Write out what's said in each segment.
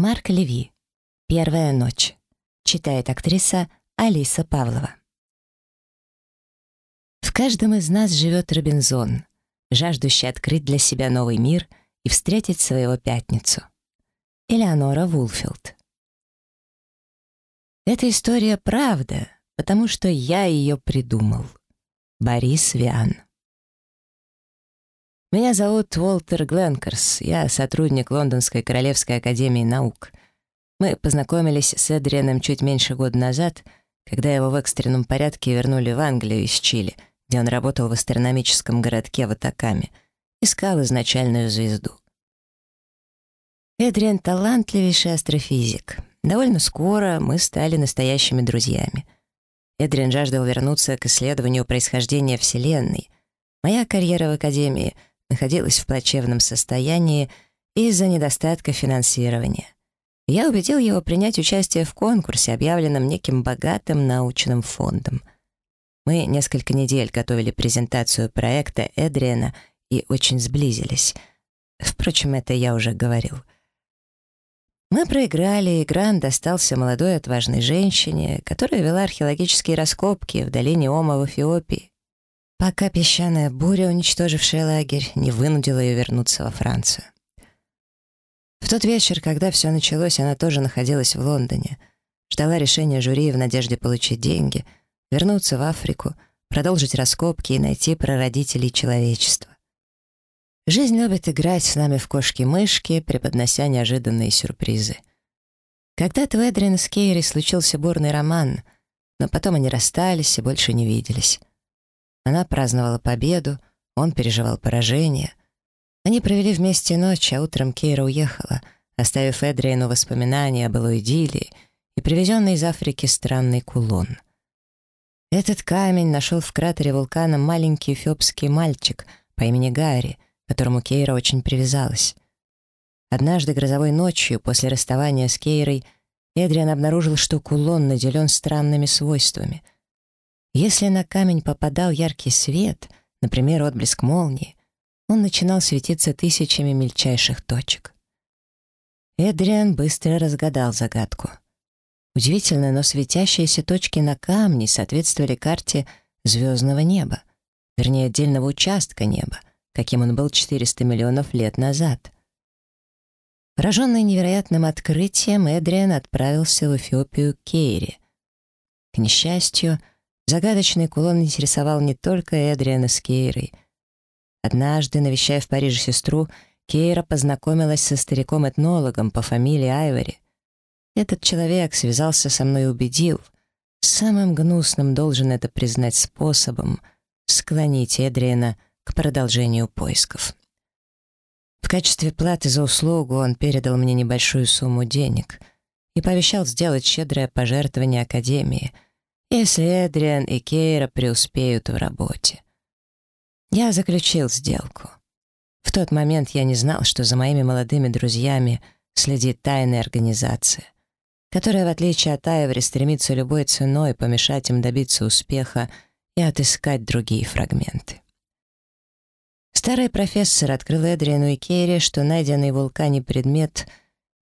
Марк Леви. «Первая ночь». Читает актриса Алиса Павлова. В каждом из нас живет Робинзон, жаждущий открыть для себя новый мир и встретить своего пятницу. Элеонора Вулфилд. Эта история правда, потому что я ее придумал. Борис Виан. Меня зовут Уолтер Гленкерс, я сотрудник Лондонской Королевской Академии Наук. Мы познакомились с Эдрианом чуть меньше года назад, когда его в экстренном порядке вернули в Англию из Чили, где он работал в астрономическом городке в Атакаме, искал изначальную звезду. Эдриан — талантливейший астрофизик. Довольно скоро мы стали настоящими друзьями. Эдриан жаждал вернуться к исследованию происхождения Вселенной. Моя карьера в Академии — находилась в плачевном состоянии из-за недостатка финансирования. Я убедил его принять участие в конкурсе, объявленном неким богатым научным фондом. Мы несколько недель готовили презентацию проекта Эдриана и очень сблизились. Впрочем, это я уже говорил. Мы проиграли, и грант достался молодой отважной женщине, которая вела археологические раскопки в долине Ома в Эфиопии пока песчаная буря, уничтожившая лагерь, не вынудила ее вернуться во Францию. В тот вечер, когда все началось, она тоже находилась в Лондоне, ждала решения жюри в надежде получить деньги, вернуться в Африку, продолжить раскопки и найти прародителей человечества. Жизнь любит играть с нами в кошки-мышки, преподнося неожиданные сюрпризы. Когда-то у Эдрина с Кейри случился бурный роман, но потом они расстались и больше не виделись. Она праздновала победу, он переживал поражение. Они провели вместе ночь, а утром Кейра уехала, оставив Эдриану воспоминания о былой идиллии и привезенный из Африки странный кулон. Этот камень нашел в кратере вулкана маленький эфиопский мальчик по имени Гарри, которому Кейра очень привязалась. Однажды грозовой ночью, после расставания с Кейрой, Эдриан обнаружил, что кулон наделен странными свойствами — если на камень попадал яркий свет, например, отблеск молнии, он начинал светиться тысячами мельчайших точек. Эдриан быстро разгадал загадку. Удивительно, но светящиеся точки на камне соответствовали карте звездного неба, вернее, отдельного участка неба, каким он был 400 миллионов лет назад. Пораженный невероятным открытием, Эдриан отправился в Эфиопию к Кейре. К несчастью, Загадочный кулон интересовал не только Эдриана с Кейрой. Однажды, навещая в Париже сестру, Кейра познакомилась со стариком-этнологом по фамилии Айвори. Этот человек связался со мной и убедил, самым гнусным должен это признать способом склонить Эдриана к продолжению поисков. В качестве платы за услугу он передал мне небольшую сумму денег и пообещал сделать щедрое пожертвование Академии — если Эдриан и Кейра преуспеют в работе. Я заключил сделку. В тот момент я не знал, что за моими молодыми друзьями следит тайная организация, которая, в отличие от Айври, стремится любой ценой помешать им добиться успеха и отыскать другие фрагменты. Старый профессор открыл Эдриану и Кейре, что найденный в вулкане предмет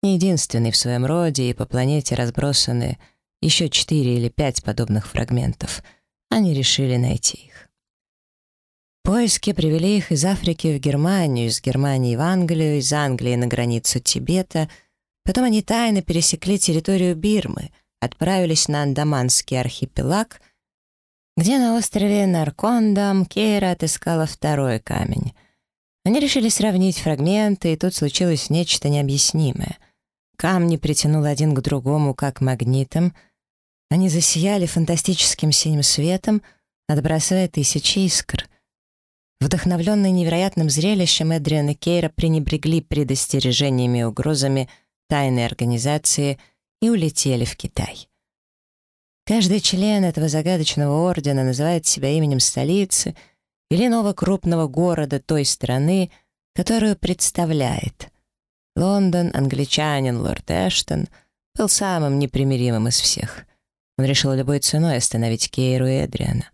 не единственный в своем роде и по планете разбросаны — еще четыре или пять подобных фрагментов. Они решили найти их. Поиски привели их из Африки в Германию, из Германии в Англию, из Англии на границу Тибета. Потом они тайно пересекли территорию Бирмы, отправились на Андаманский архипелаг, где на острове Наркондам Кейра отыскала второй камень. Они решили сравнить фрагменты, и тут случилось нечто необъяснимое. Камни притянул один к другому как магнитом — они засияли фантастическим синим светом, отбрасывая тысячи искр. Вдохновленные невероятным зрелищем, Эдриан и Кейра пренебрегли предостережениями и угрозами тайной организации и улетели в Китай. Каждый член этого загадочного ордена называет себя именем столицы или иного крупного города той страны, которую представляет. Лондон, англичанин лорд Эштон, был самым непримиримым из всех — он решил любой ценой остановить Кейру и Эдриана.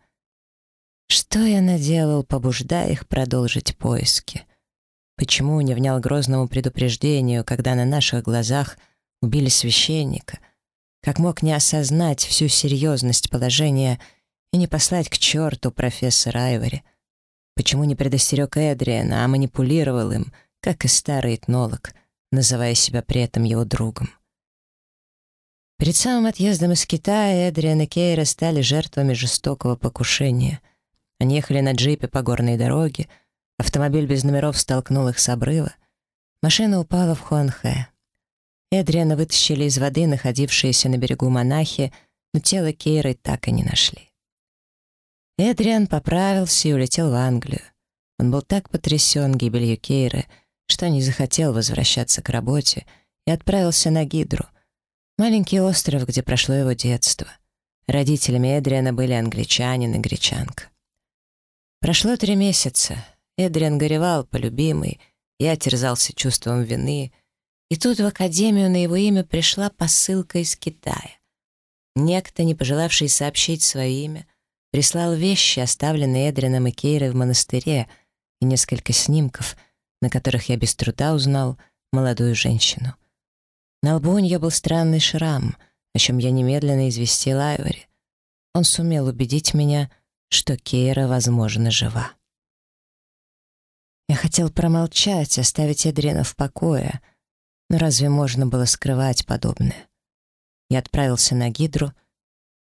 Что я наделал, побуждая их продолжить поиски? Почему не внял грозному предупреждению, когда на наших глазах убили священника. Как мог не осознать всю серьезность положения и не послать к черту профессора Айвори? Почему не предостерег Эдриана, а манипулировал им, как и старый этнолог, называя себя при этом его другом? Перед самым отъездом из Китая Эдриан и Кейра стали жертвами жестокого покушения. Они ехали на джипе по горной дороге, автомобиль без номеров столкнул их с обрыва. Машина упала в Хуанхэ. Эдриана вытащили из воды находившиеся на берегу монахи, но тело Кейры так и не нашли. Эдриан поправился и улетел в Англию. Он был так потрясен гибелью Кейры, что не захотел возвращаться к работе и отправился на Гидру — Маленький остров, где прошло его детство. Родителями Эдриана были англичанин и гречанка. Прошло три месяца. Эдриан горевал по любимой, я терзался чувством вины. И тут в академию на его имя пришла посылка из Китая. Некто, не пожелавший сообщить свое имя, прислал вещи, оставленные Эдрианом и Кейрой в монастыре, и несколько снимков, на которых я без труда узнал молодую женщину. На лбу у нее был странный шрам, о чем я немедленно известил Айвори. Он сумел убедить меня, что Кейра, возможно, жива. Я хотел промолчать, оставить Эдрина в покое, но разве можно было скрывать подобное? Я отправился на Гидру,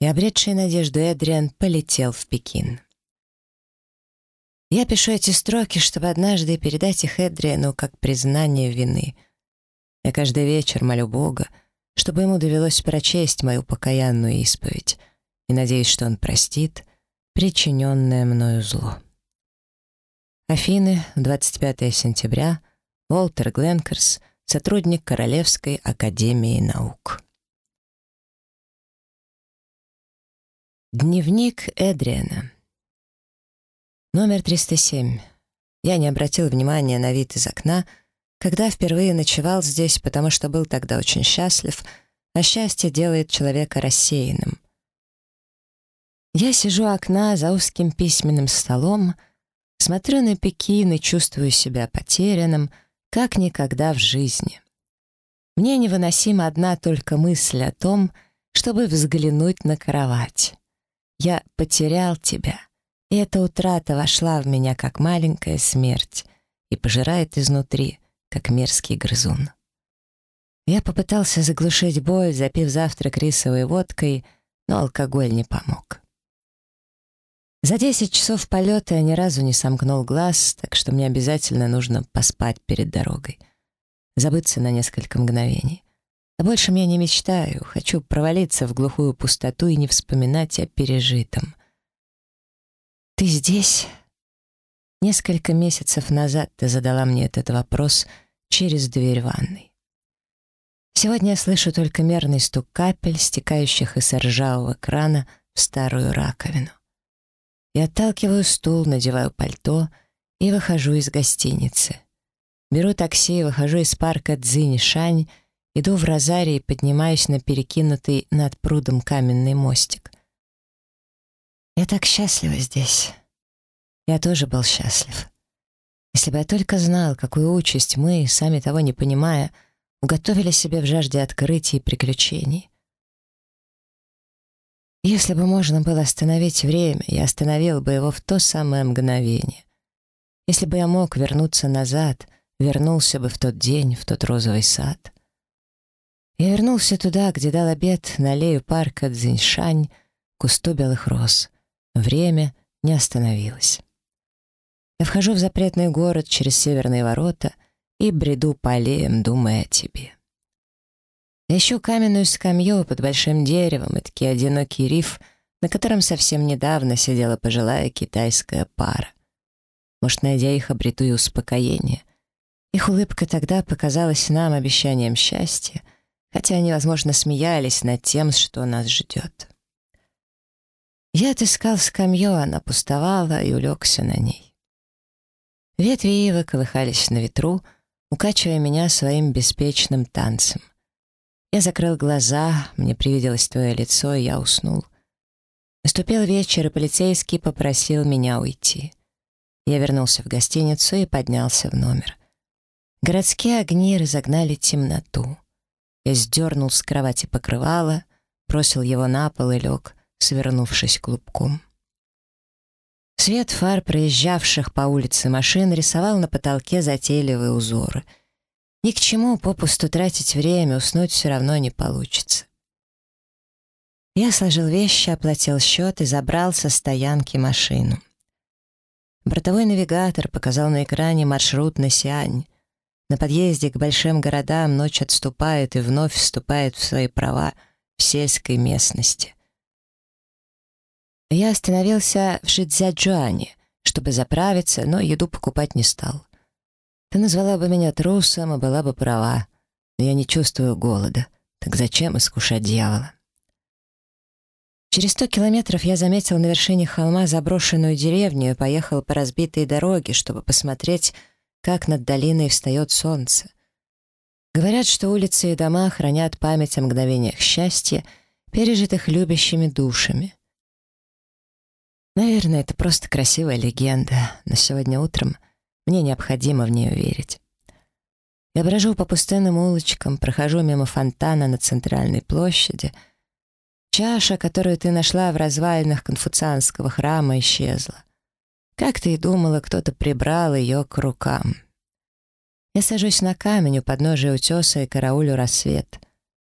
и обретший надежду Эдриан полетел в Пекин. Я пишу эти строки, чтобы однажды передать их Эдриану как признание вины — я каждый вечер молю Бога, чтобы ему довелось прочесть мою покаянную исповедь, и надеюсь, что он простит причиненное мною зло. Афины, 25 сентября, Уолтер Гленкерс, сотрудник Королевской академии наук. Дневник Эдриана. Номер 307. Я не обратил внимания на вид из окна, когда впервые ночевал здесь, потому что был тогда очень счастлив, а счастье делает человека рассеянным. Я сижу у окна за узким письменным столом, смотрю на Пекин и чувствую себя потерянным, как никогда в жизни. Мне невыносима одна только мысль о том, чтобы взглянуть на кровать. Я потерял тебя, и эта утрата вошла в меня как маленькая смерть и пожирает изнутри — как мерзкий грызун. Я попытался заглушить боль, запив завтрак рисовой водкой, но алкоголь не помог. За 10 часов полета я ни разу не сомкнул глаз, так что мне обязательно нужно поспать перед дорогой. Забыться на несколько мгновений. А больше я не мечтаю, хочу провалиться в глухую пустоту и не вспоминать о пережитом. «Ты здесь?» Несколько месяцев назад ты задала мне этот вопрос через дверь ванной. Сегодня я слышу только мерный стук капель, стекающих из ржавого крана в старую раковину. Я отталкиваю стул, надеваю пальто и выхожу из гостиницы. Беру такси, выхожу из парка Цзинь-Шань, иду в розарий и поднимаюсь на перекинутый над прудом каменный мостик. Я так счастлива здесь. Я тоже был счастлив. Если бы я только знал, какую участь мы, сами того не понимая, уготовили себе в жажде открытий и приключений. Если бы можно было остановить время, я остановил бы его в то самое мгновение. Если бы я мог вернуться назад, вернулся бы в тот день, в тот розовый сад. Я вернулся туда, где дал обед на аллею парка Цзиньшань, кусту белых роз. Время не остановилось. Я вхожу в запретный город через северные ворота и бреду по аллеям, думая о тебе. Я ищу каменную скамью под большим деревом и таки одинокий риф, на котором совсем недавно сидела пожилая китайская пара. Может, найдя их, обрету и успокоение. Их улыбка тогда показалась нам обещанием счастья, хотя они, возможно, смеялись над тем, что нас ждет. Я отыскал скамью, она пустовала и улегся на ней. Ветви ивы колыхались на ветру, укачивая меня своим беспечным танцем. Я закрыл глаза, мне привиделось твое лицо, и я уснул. Наступил вечер, и полицейский попросил меня уйти. Я вернулся в гостиницу и поднялся в номер. Городские огни разогнали темноту. Я сдернул с кровати покрывало, бросил его на пол и лег, свернувшись клубком. Свет фар проезжавших по улице машин рисовал на потолке затейливые узоры. Ни к чему попусту тратить время, уснуть все равно не получится. Я сложил вещи, оплатил счет и забрал со стоянки машину. Бортовой навигатор показал на экране маршрут на Сиань. На подъезде к большим городам ночь отступает и вновь вступает в свои права в сельской местности. Я остановился в Шидзяджуане, чтобы заправиться, но еду покупать не стал. Ты назвала бы меня трусом и была бы права, но я не чувствую голода, так зачем искушать дьявола? Через сто километров я заметил на вершине холма заброшенную деревню и поехал по разбитой дороге, чтобы посмотреть, как над долиной встает солнце. Говорят, что улицы и дома хранят память о мгновениях счастья, пережитых любящими душами. Наверное, это просто красивая легенда, но сегодня утром мне необходимо в нее верить. Я брожу по пустынным улочкам, прохожу мимо фонтана на центральной площади. Чаша, которую ты нашла в развалинах конфуцианского храма, исчезла. Как ты и думала, кто-то прибрал ее к рукам. Я сажусь на камень у подножия утеса и караулю рассвет.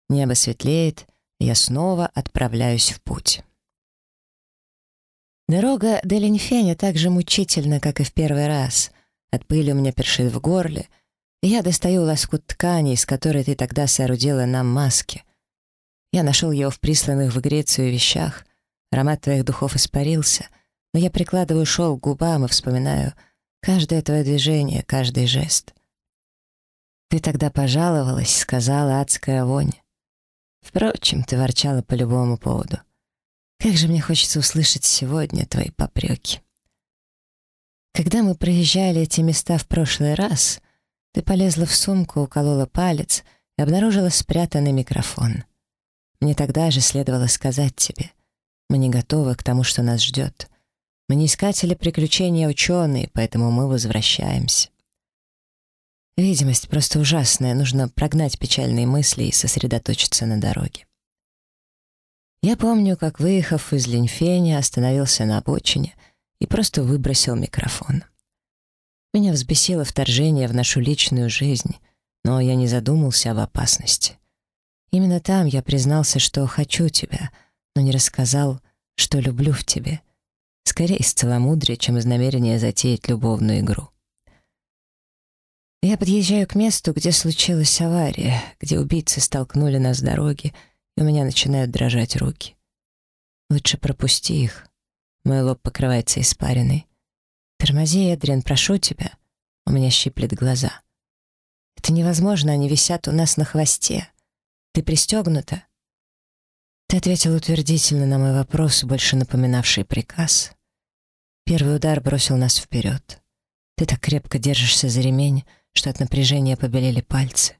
Небо светлеет, и я снова отправляюсь в путь. Дорога до Ленфеня так же мучительна, как и в первый раз. От пыли у меня першит в горле, и я достаю лоскут ткани, из которой ты тогда соорудила нам маски. Я нашел его в присланных в Грецию вещах. Аромат твоих духов испарился, но я прикладываю шел к губам и вспоминаю каждое твое движение, каждый жест. Ты тогда пожаловалась, сказала адская вонь. Впрочем, ты ворчала по любому поводу. Как же мне хочется услышать сегодня твои попреки. Когда мы проезжали эти места в прошлый раз, ты полезла в сумку, уколола палец и обнаружила спрятанный микрофон. Мне тогда же следовало сказать тебе, мы не готовы к тому, что нас ждет. Мы не искатели приключений, а ученые, поэтому мы возвращаемся. Видимость просто ужасная, нужно прогнать печальные мысли и сосредоточиться на дороге. Я помню, как, выехав из Линьфеня, остановился на обочине и просто выбросил микрофон. Меня взбесило вторжение в нашу личную жизнь, но я не задумался об опасности. Именно там я признался, что хочу тебя, но не рассказал, что люблю в тебе. Скорее из целомудрия, чем из намерения затеять любовную игру. Я подъезжаю к месту, где случилась авария, где убийцы столкнули нас с дороги, и у меня начинают дрожать руки. Лучше пропусти их. Мой лоб покрывается испариной. Тормози, Эдриан, прошу тебя. У меня щиплет глаза. Это невозможно, они висят у нас на хвосте. Ты пристегнута? Ты ответил утвердительно на мой вопрос, больше напоминавший приказ. Первый удар бросил нас вперед. Ты так крепко держишься за ремень, что от напряжения побелели пальцы.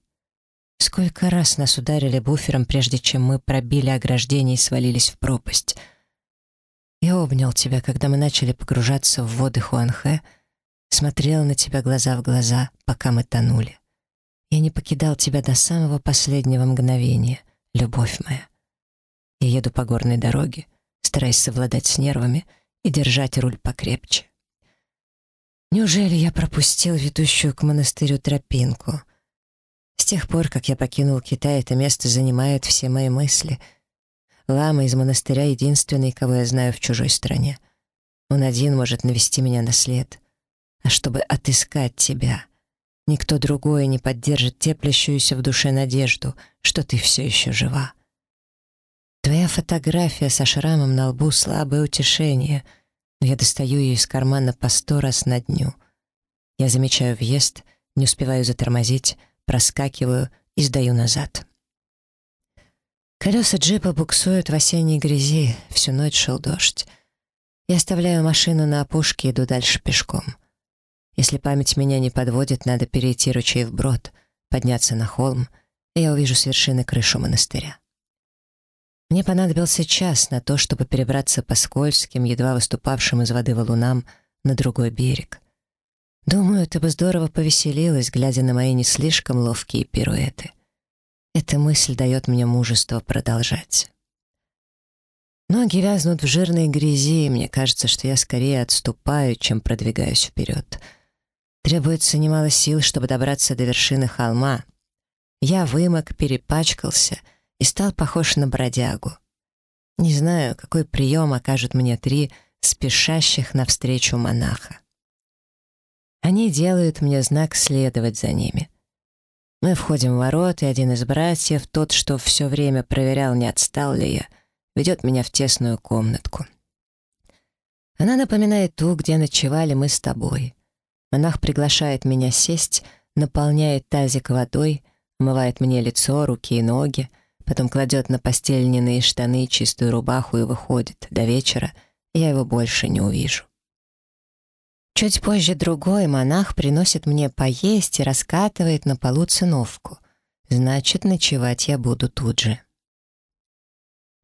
Сколько раз нас ударили буфером, прежде чем мы пробили ограждение и свалились в пропасть. Я обнял тебя, когда мы начали погружаться в воды Хуанхэ, смотрел на тебя глаза в глаза, пока мы тонули. Я не покидал тебя до самого последнего мгновения, любовь моя. Я еду по горной дороге, стараясь совладать с нервами и держать руль покрепче. Неужели я пропустил ведущую к монастырю тропинку — тех пор, как я покинул Китай, это место занимает все мои мысли. Лама из монастыря — единственный, кого я знаю в чужой стране. Он один может навести меня на след. А чтобы отыскать тебя, никто другой не поддержит теплящуюся в душе надежду, что ты все еще жива. Твоя фотография со шрамом на лбу — слабое утешение, но я достаю ее из кармана по сто раз на дню. Я замечаю въезд, не успеваю затормозить — проскакиваю и сдаю назад. Колеса джипа буксуют в осенней грязи, всю ночь шел дождь. Я оставляю машину на опушке и иду дальше пешком. Если память меня не подводит, надо перейти ручей вброд, подняться на холм, и я увижу с вершины крышу монастыря. Мне понадобился час на то, чтобы перебраться по скользким, едва выступавшим из воды валунам на другой берег. Думаю, ты бы здорово повеселилась, глядя на мои не слишком ловкие пируэты. Эта мысль дает мне мужество продолжать. Ноги вязнут в жирной грязи, и мне кажется, что я скорее отступаю, чем продвигаюсь вперед. Требуется немало сил, чтобы добраться до вершины холма. Я вымок, перепачкался и стал похож на бродягу. Не знаю, какой прием окажут мне три спешащих навстречу монаха. Они делают мне знак следовать за ними. Мы входим в ворот, и один из братьев, тот, что все время проверял, не отстал ли я, ведет меня в тесную комнатку. Она напоминает ту, где ночевали мы с тобой. Монах приглашает меня сесть, наполняет тазик водой, омывает мне лицо, руки и ноги, потом кладет на постель льняные штаны, чистую рубаху и выходит. До вечера я его больше не увижу. Чуть позже другой монах приносит мне поесть и раскатывает на полу циновку. Значит, ночевать я буду тут же.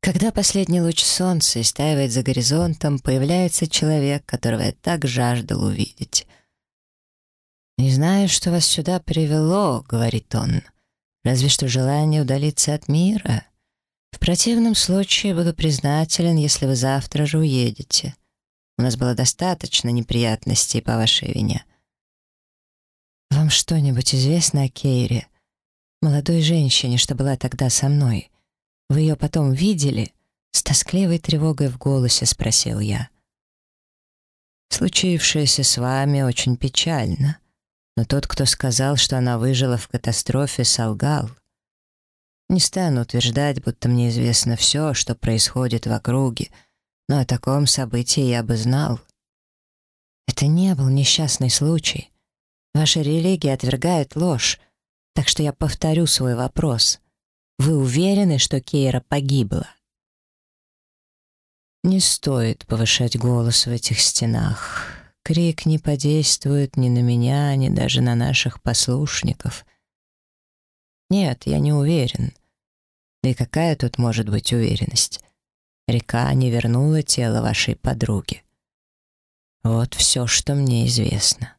Когда последний луч солнца истаивает за горизонтом, появляется человек, которого я так жаждал увидеть. «Не знаю, что вас сюда привело», — говорит он, — «разве что желание удалиться от мира. В противном случае буду признателен, если вы завтра же уедете». У нас было достаточно неприятностей по вашей вине. Вам что-нибудь известно о Кейре? Молодой женщине, что была тогда со мной. Вы ее потом видели? С тоскливой тревогой в голосе спросил я. Случившееся с вами очень печально. Но тот, кто сказал, что она выжила в катастрофе, солгал. Не стану утверждать, будто мне известно все, что происходит в округе, но о таком событии я бы знал. Это не был несчастный случай. Ваша религия отвергает ложь, так что я повторю свой вопрос. Вы уверены, что Кейра погибла? Не стоит повышать голос в этих стенах. Крик не подействует ни на меня, ни даже на наших послушников. Нет, я не уверен. Да и какая тут может быть уверенность? Река не вернула тело вашей подруги. Вот все, что мне известно.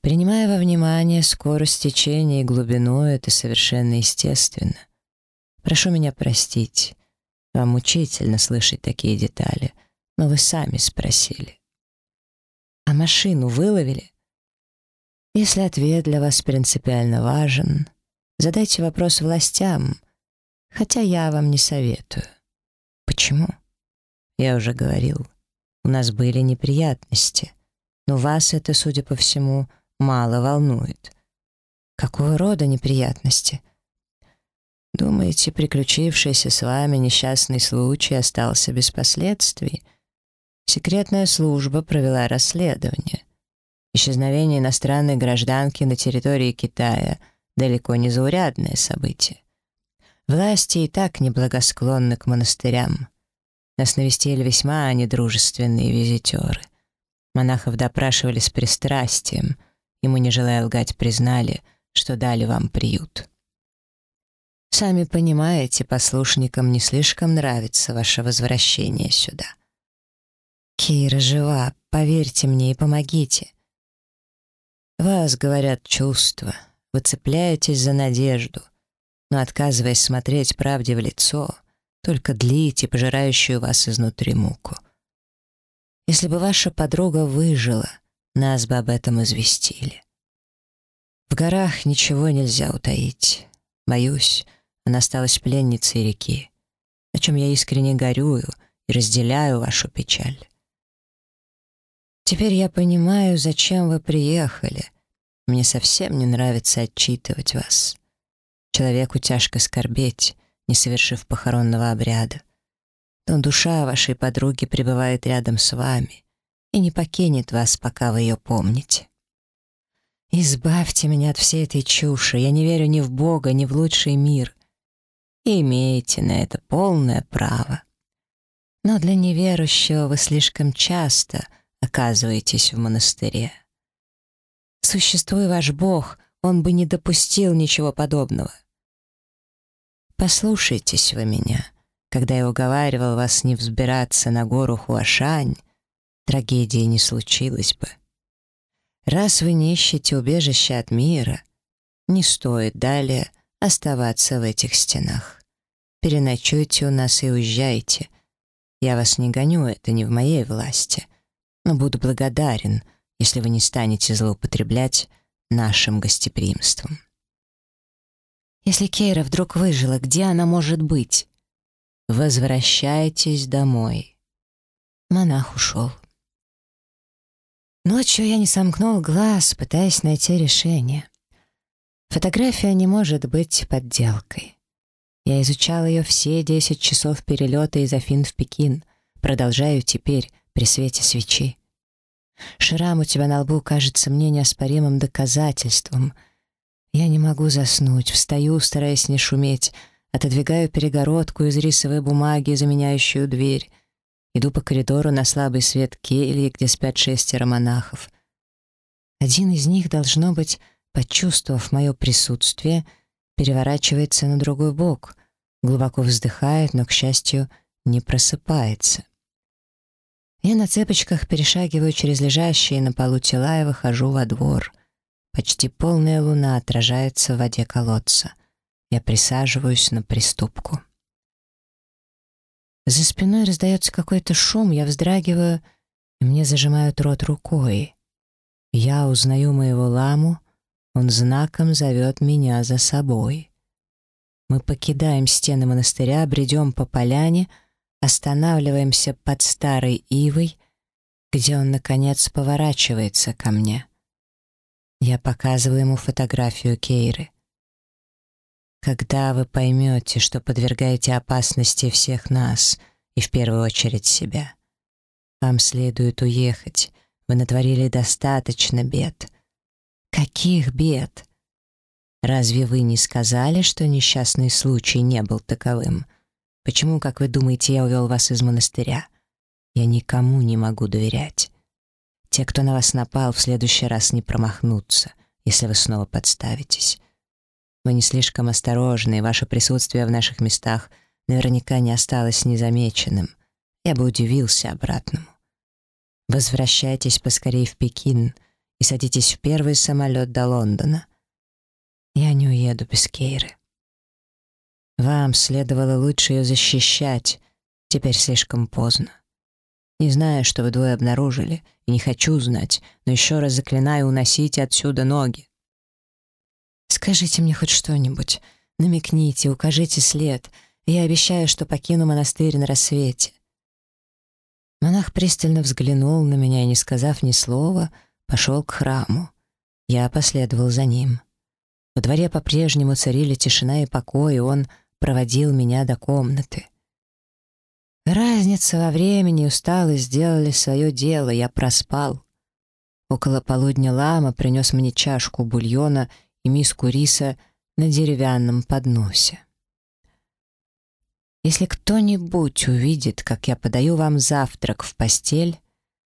Принимая во внимание скорость течения и глубину, это совершенно естественно. Прошу меня простить. Вам мучительно слышать такие детали, но вы сами спросили. А машину выловили? Если ответ для вас принципиально важен, задайте вопрос властям, хотя я вам не советую. Почему? Я уже говорил. У нас были неприятности. Но вас это, судя по всему, мало волнует. Какого рода неприятности? Думаете, приключившийся с вами несчастный случай остался без последствий? Секретная служба провела расследование. Исчезновение иностранной гражданки на территории Китая — далеко не заурядное событие. Власти и так неблагосклонны к монастырям. Нас навестили весьма недружественные визитеры. Монахов допрашивали с пристрастием, мы, не желая лгать, признали, что дали вам приют. Сами понимаете, послушникам не слишком нравится ваше возвращение сюда. Кира жива, поверьте мне и помогите. Вас, говорят, чувства, вы цепляетесь за надежду — но отказываясь смотреть правде в лицо, только длите пожирающую вас изнутри муку. Если бы ваша подруга выжила, нас бы об этом известили. В горах ничего нельзя утаить. Боюсь, она осталась пленницей реки, о чем я искренне горюю и разделяю вашу печаль. Теперь я понимаю, зачем вы приехали. Мне совсем не нравится отчитывать вас. Человеку тяжко скорбеть, не совершив похоронного обряда. Но душа вашей подруги пребывает рядом с вами и не покинет вас, пока вы ее помните. Избавьте меня от всей этой чуши. Я не верю ни в Бога, ни в лучший мир. И имеете на это полное право. Но для неверующего вы слишком часто оказываетесь в монастыре. Существуя ваш Бог, он бы не допустил ничего подобного. Послушайтесь вы меня. Когда я уговаривал вас не взбираться на гору Хуашань, трагедии не случилось бы. Раз вы не ищете убежища от мира, не стоит далее оставаться в этих стенах. Переночуйте у нас и уезжайте. Я вас не гоню, это не в моей власти. Но буду благодарен, если вы не станете злоупотреблять нашим гостеприимством. Если Кейра вдруг выжила, где она может быть? Возвращайтесь домой. Монах ушел. Ночью я не сомкнул глаз, пытаясь найти решение. Фотография не может быть подделкой. Я изучал ее все 10 часов перелета из Афин в Пекин. Продолжаю теперь при свете свечи. Шрам у тебя на лбу кажется мне неоспоримым доказательством — я не могу заснуть, встаю, стараясь не шуметь, отодвигаю перегородку из рисовой бумаги, заменяющую дверь. Иду по коридору на слабый свет кельи, где спят шестеро монахов. Один из них, должно быть, почувствовав мое присутствие, переворачивается на другой бок, глубоко вздыхает, но, к счастью, не просыпается. Я на цепочках перешагиваю через лежащие на полу тела и выхожу во двор — Почти полная луна отражается в воде колодца. Я присаживаюсь на приступку. За спиной раздается какой-то шум, я вздрагиваю, и мне зажимают рот рукой. Я узнаю моего ламу, он знаком зовет меня за собой. Мы покидаем стены монастыря, бредем по поляне, останавливаемся под старой ивой, где он, наконец, поворачивается ко мне. Я показываю ему фотографию Кейры. Когда вы поймете, что подвергаете опасности всех нас, и в первую очередь себя, вам следует уехать. Вы натворили достаточно бед. Каких бед? Разве вы не сказали, что несчастный случай не был таковым? Почему, как вы думаете, я увел вас из монастыря? Я никому не могу доверять. Те, кто на вас напал, в следующий раз не промахнутся, если вы снова подставитесь. Вы не слишком осторожны, и ваше присутствие в наших местах наверняка не осталось незамеченным. Я бы удивился обратному. Возвращайтесь поскорее в Пекин и садитесь в первый самолет до Лондона. Я не уеду без Кейры. Вам следовало лучше ее защищать, теперь слишком поздно. Не знаю, что вы двое обнаружили, и не хочу знать, но еще раз заклинаю, уносите отсюда ноги. Скажите мне хоть что-нибудь, намекните, укажите след, я обещаю, что покину монастырь на рассвете. Монах пристально взглянул на меня и, не сказав ни слова, пошел к храму. Я последовал за ним. Во дворе по-прежнему царили тишина и покой, и он проводил меня до комнаты. Разница во времени и усталость сделали свое дело, я проспал. Около полудня лама принес мне чашку бульона и миску риса на деревянном подносе. Если кто-нибудь увидит, как я подаю вам завтрак в постель,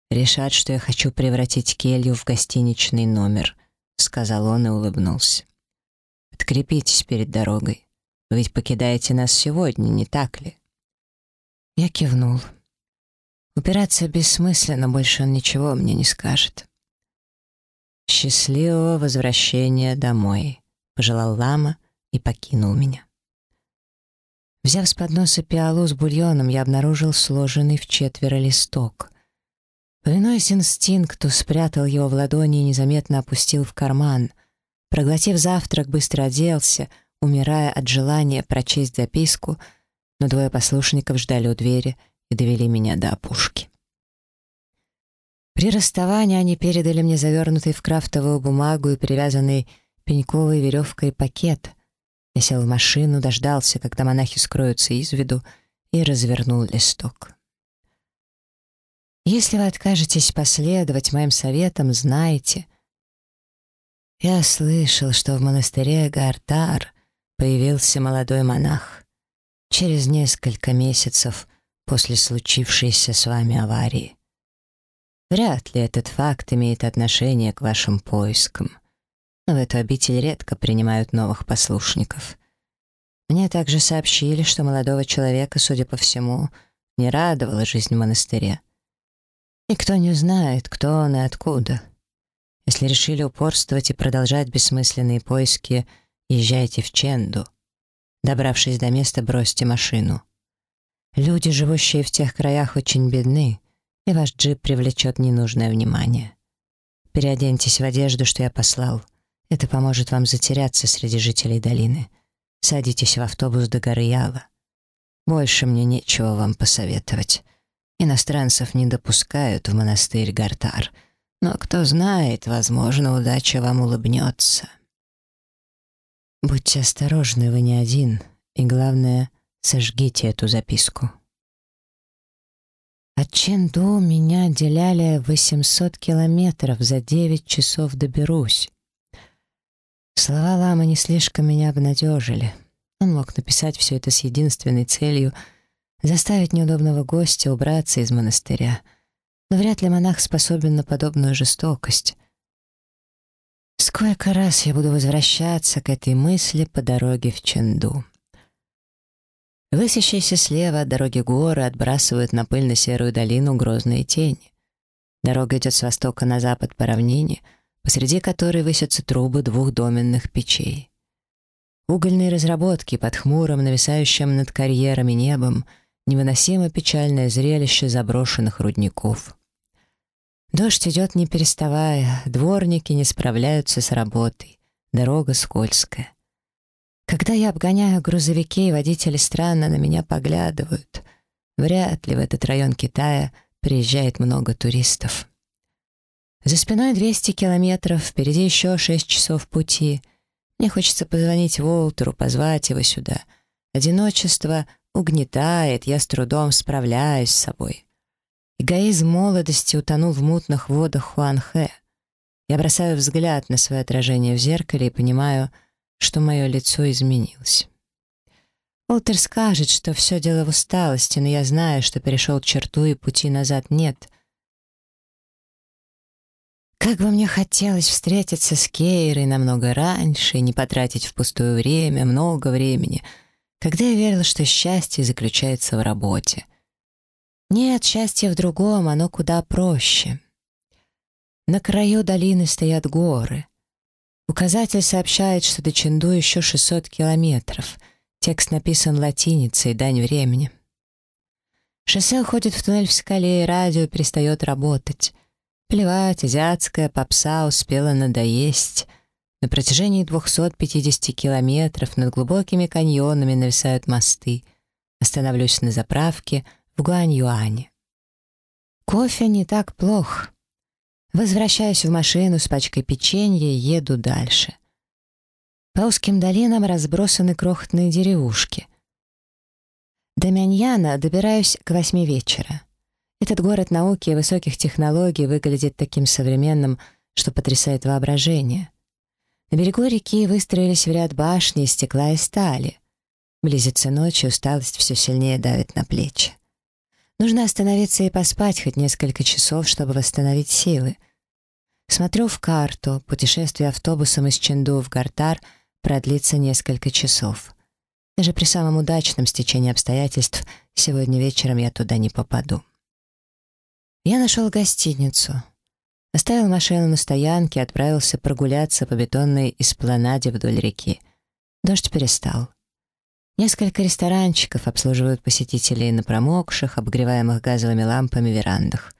решат, что я хочу превратить келью в гостиничный номер, сказал он и улыбнулся. Подкрепитесь перед дорогой. Вы ведь покидаете нас сегодня, не так ли? Я кивнул. Упираться бессмысленно, больше он ничего мне не скажет. «Счастливого возвращения домой», — пожелал лама и покинул меня. Взяв с подноса пиалу с бульоном, я обнаружил сложенный в четверо листок. Повинуясь инстинкту, спрятал его в ладони и незаметно опустил в карман. Проглотив завтрак, быстро оделся, умирая от желания прочесть записку — но двое послушников ждали у двери и довели меня до опушки. При расставании они передали мне завернутый в крафтовую бумагу и привязанный пеньковой веревкой пакет. Я сел в машину, дождался, когда монахи скроются из виду, и развернул листок. Если вы откажетесь последовать моим советам, знайте. Я слышал, что в монастыре Гартар появился молодой монах через несколько месяцев после случившейся с вами аварии. Вряд ли этот факт имеет отношение к вашим поискам, но в эту обитель редко принимают новых послушников. Мне также сообщили, что молодого человека, судя по всему, не радовала жизнь в монастыре. Никто не знает, кто он и откуда. Если решили упорствовать и продолжать бессмысленные поиски, езжайте в Ченду. Добравшись до места, бросьте машину. Люди, живущие в тех краях, очень бедны, и ваш джип привлечет ненужное внимание. Переоденьтесь в одежду, что я послал. Это поможет вам затеряться среди жителей долины. Садитесь в автобус до горы Яла. Больше мне нечего вам посоветовать. Иностранцев не допускают в монастырь Гартар. Но кто знает, возможно, удача вам улыбнется. Будьте осторожны, вы не один. И главное, сожгите эту записку. От Ченду меня отделяли 800 километров, за 9 часов доберусь. Слова Ламы не слишком меня обнадежили. Он мог написать все это с единственной целью — заставить неудобного гостя убраться из монастыря. Но вряд ли монах способен на подобную жестокость. Сколько раз я буду возвращаться к этой мысли по дороге в Ченду. Высящиеся слева от дороги горы отбрасывают на пыльно-серую долину грозные тени. Дорога идет с востока на запад по равнине, посреди которой высятся трубы двух доменных печей. Угольные разработки под хмурым, нависающим над карьерами небом, невыносимо печальное зрелище заброшенных рудников. Дождь идет не переставая, дворники не справляются с работой, дорога скользкая. Когда я обгоняю грузовики, водители странно на меня поглядывают. Вряд ли в этот район Китая приезжает много туристов. За спиной 200 километров, впереди еще 6 часов пути. Мне хочется позвонить Волтеру, позвать его сюда. Одиночество угнетает, я с трудом справляюсь с собой. Эгоизм молодости утонул в мутных водах Хуанхэ. Я бросаю взгляд на свое отражение в зеркале и понимаю — что мое лицо изменилось. Уолтер скажет, что все дело в усталости, но я знаю, что перешел черту и пути назад нет. Как бы мне хотелось встретиться с Кейрой намного раньше и не потратить впустую время, много времени, когда я верила, что счастье заключается в работе. Нет, счастье в другом, оно куда проще. На краю долины стоят горы — Указатель сообщает, что до Ченду еще 600 километров. Текст написан латиницей, дань времени. Шоссе уходит в туннель в скале, и радио перестает работать. Плевать, азиатская попса успела надоесть. На протяжении 250 километров над глубокими каньонами нависают мосты. Остановлюсь на заправке в Гуань-Юане. Кофе не так плох. Возвращаюсь в машину с пачкой печенья и еду дальше. По узким долинам разбросаны крохотные деревушки. До Мяньяна добираюсь к восьми вечера. Этот город науки и высоких технологий выглядит таким современным, что потрясает воображение. На берегу реки выстроились в ряд башни из стекла и стали. Близится ночь, и усталость все сильнее давит на плечи. Нужно остановиться и поспать хоть несколько часов, чтобы восстановить силы. Смотрю в карту. Путешествие автобусом из Ченду в Гартар продлится несколько часов. Даже при самом удачном стечении обстоятельств сегодня вечером я туда не попаду. Я нашел гостиницу. Оставил машину на стоянке и отправился прогуляться по бетонной эспланаде вдоль реки. Дождь перестал. Несколько ресторанчиков обслуживают посетителей на промокших, обогреваемых газовыми лампами верандах.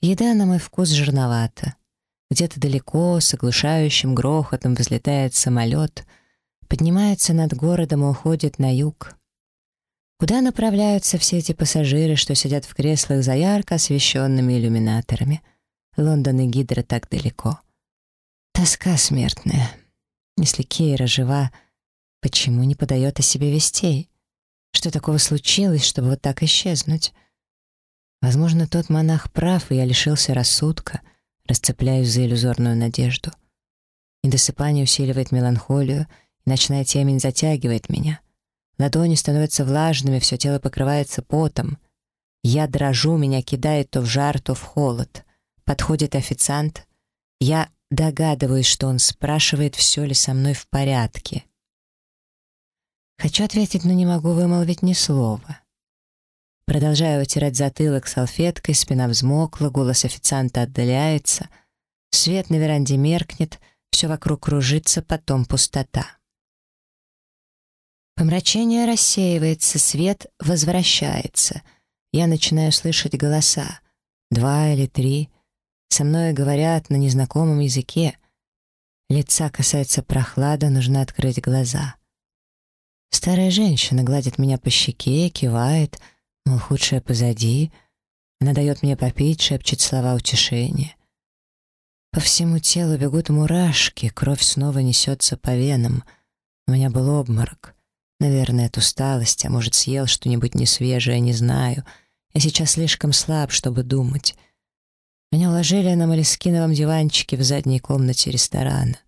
Еда на мой вкус жирновата. Где-то далеко, с оглушающим грохотом взлетает самолет, поднимается над городом и уходит на юг. Куда направляются все эти пассажиры, что сидят в креслах за ярко освещенными иллюминаторами? Лондон и Гидра так далеко. Тоска смертная. Если Кейра жива, почему не подает о себе вестей? Что такого случилось, чтобы вот так исчезнуть? Возможно, тот монах прав, и я лишился рассудка — расцепляюсь за иллюзорную надежду. Недосыпание усиливает меланхолию, и ночная темень затягивает меня. Ладони становятся влажными, все тело покрывается потом. Я дрожу, меня кидает то в жар, то в холод. Подходит официант. Я догадываюсь, что он спрашивает, все ли со мной в порядке. Хочу ответить, но не могу вымолвить ни слова. Продолжаю вытирать затылок салфеткой, спина взмокла, голос официанта отдаляется. Свет на веранде меркнет, все вокруг кружится, потом пустота. Помрачение рассеивается, свет возвращается. Я начинаю слышать голоса. Два или три. Со мной говорят на незнакомом языке. Лица касается прохлада, нужно открыть глаза. Старая женщина гладит меня по щеке, кивает, мол, худшее позади. Она дает мне попить, шепчет слова утешения. По всему телу бегут мурашки, кровь снова несется по венам. У меня был обморок. Наверное, от усталости, а может, съел что-нибудь несвежее, не знаю. Я сейчас слишком слаб, чтобы думать. Меня уложили на молескиновом диванчике в задней комнате ресторана.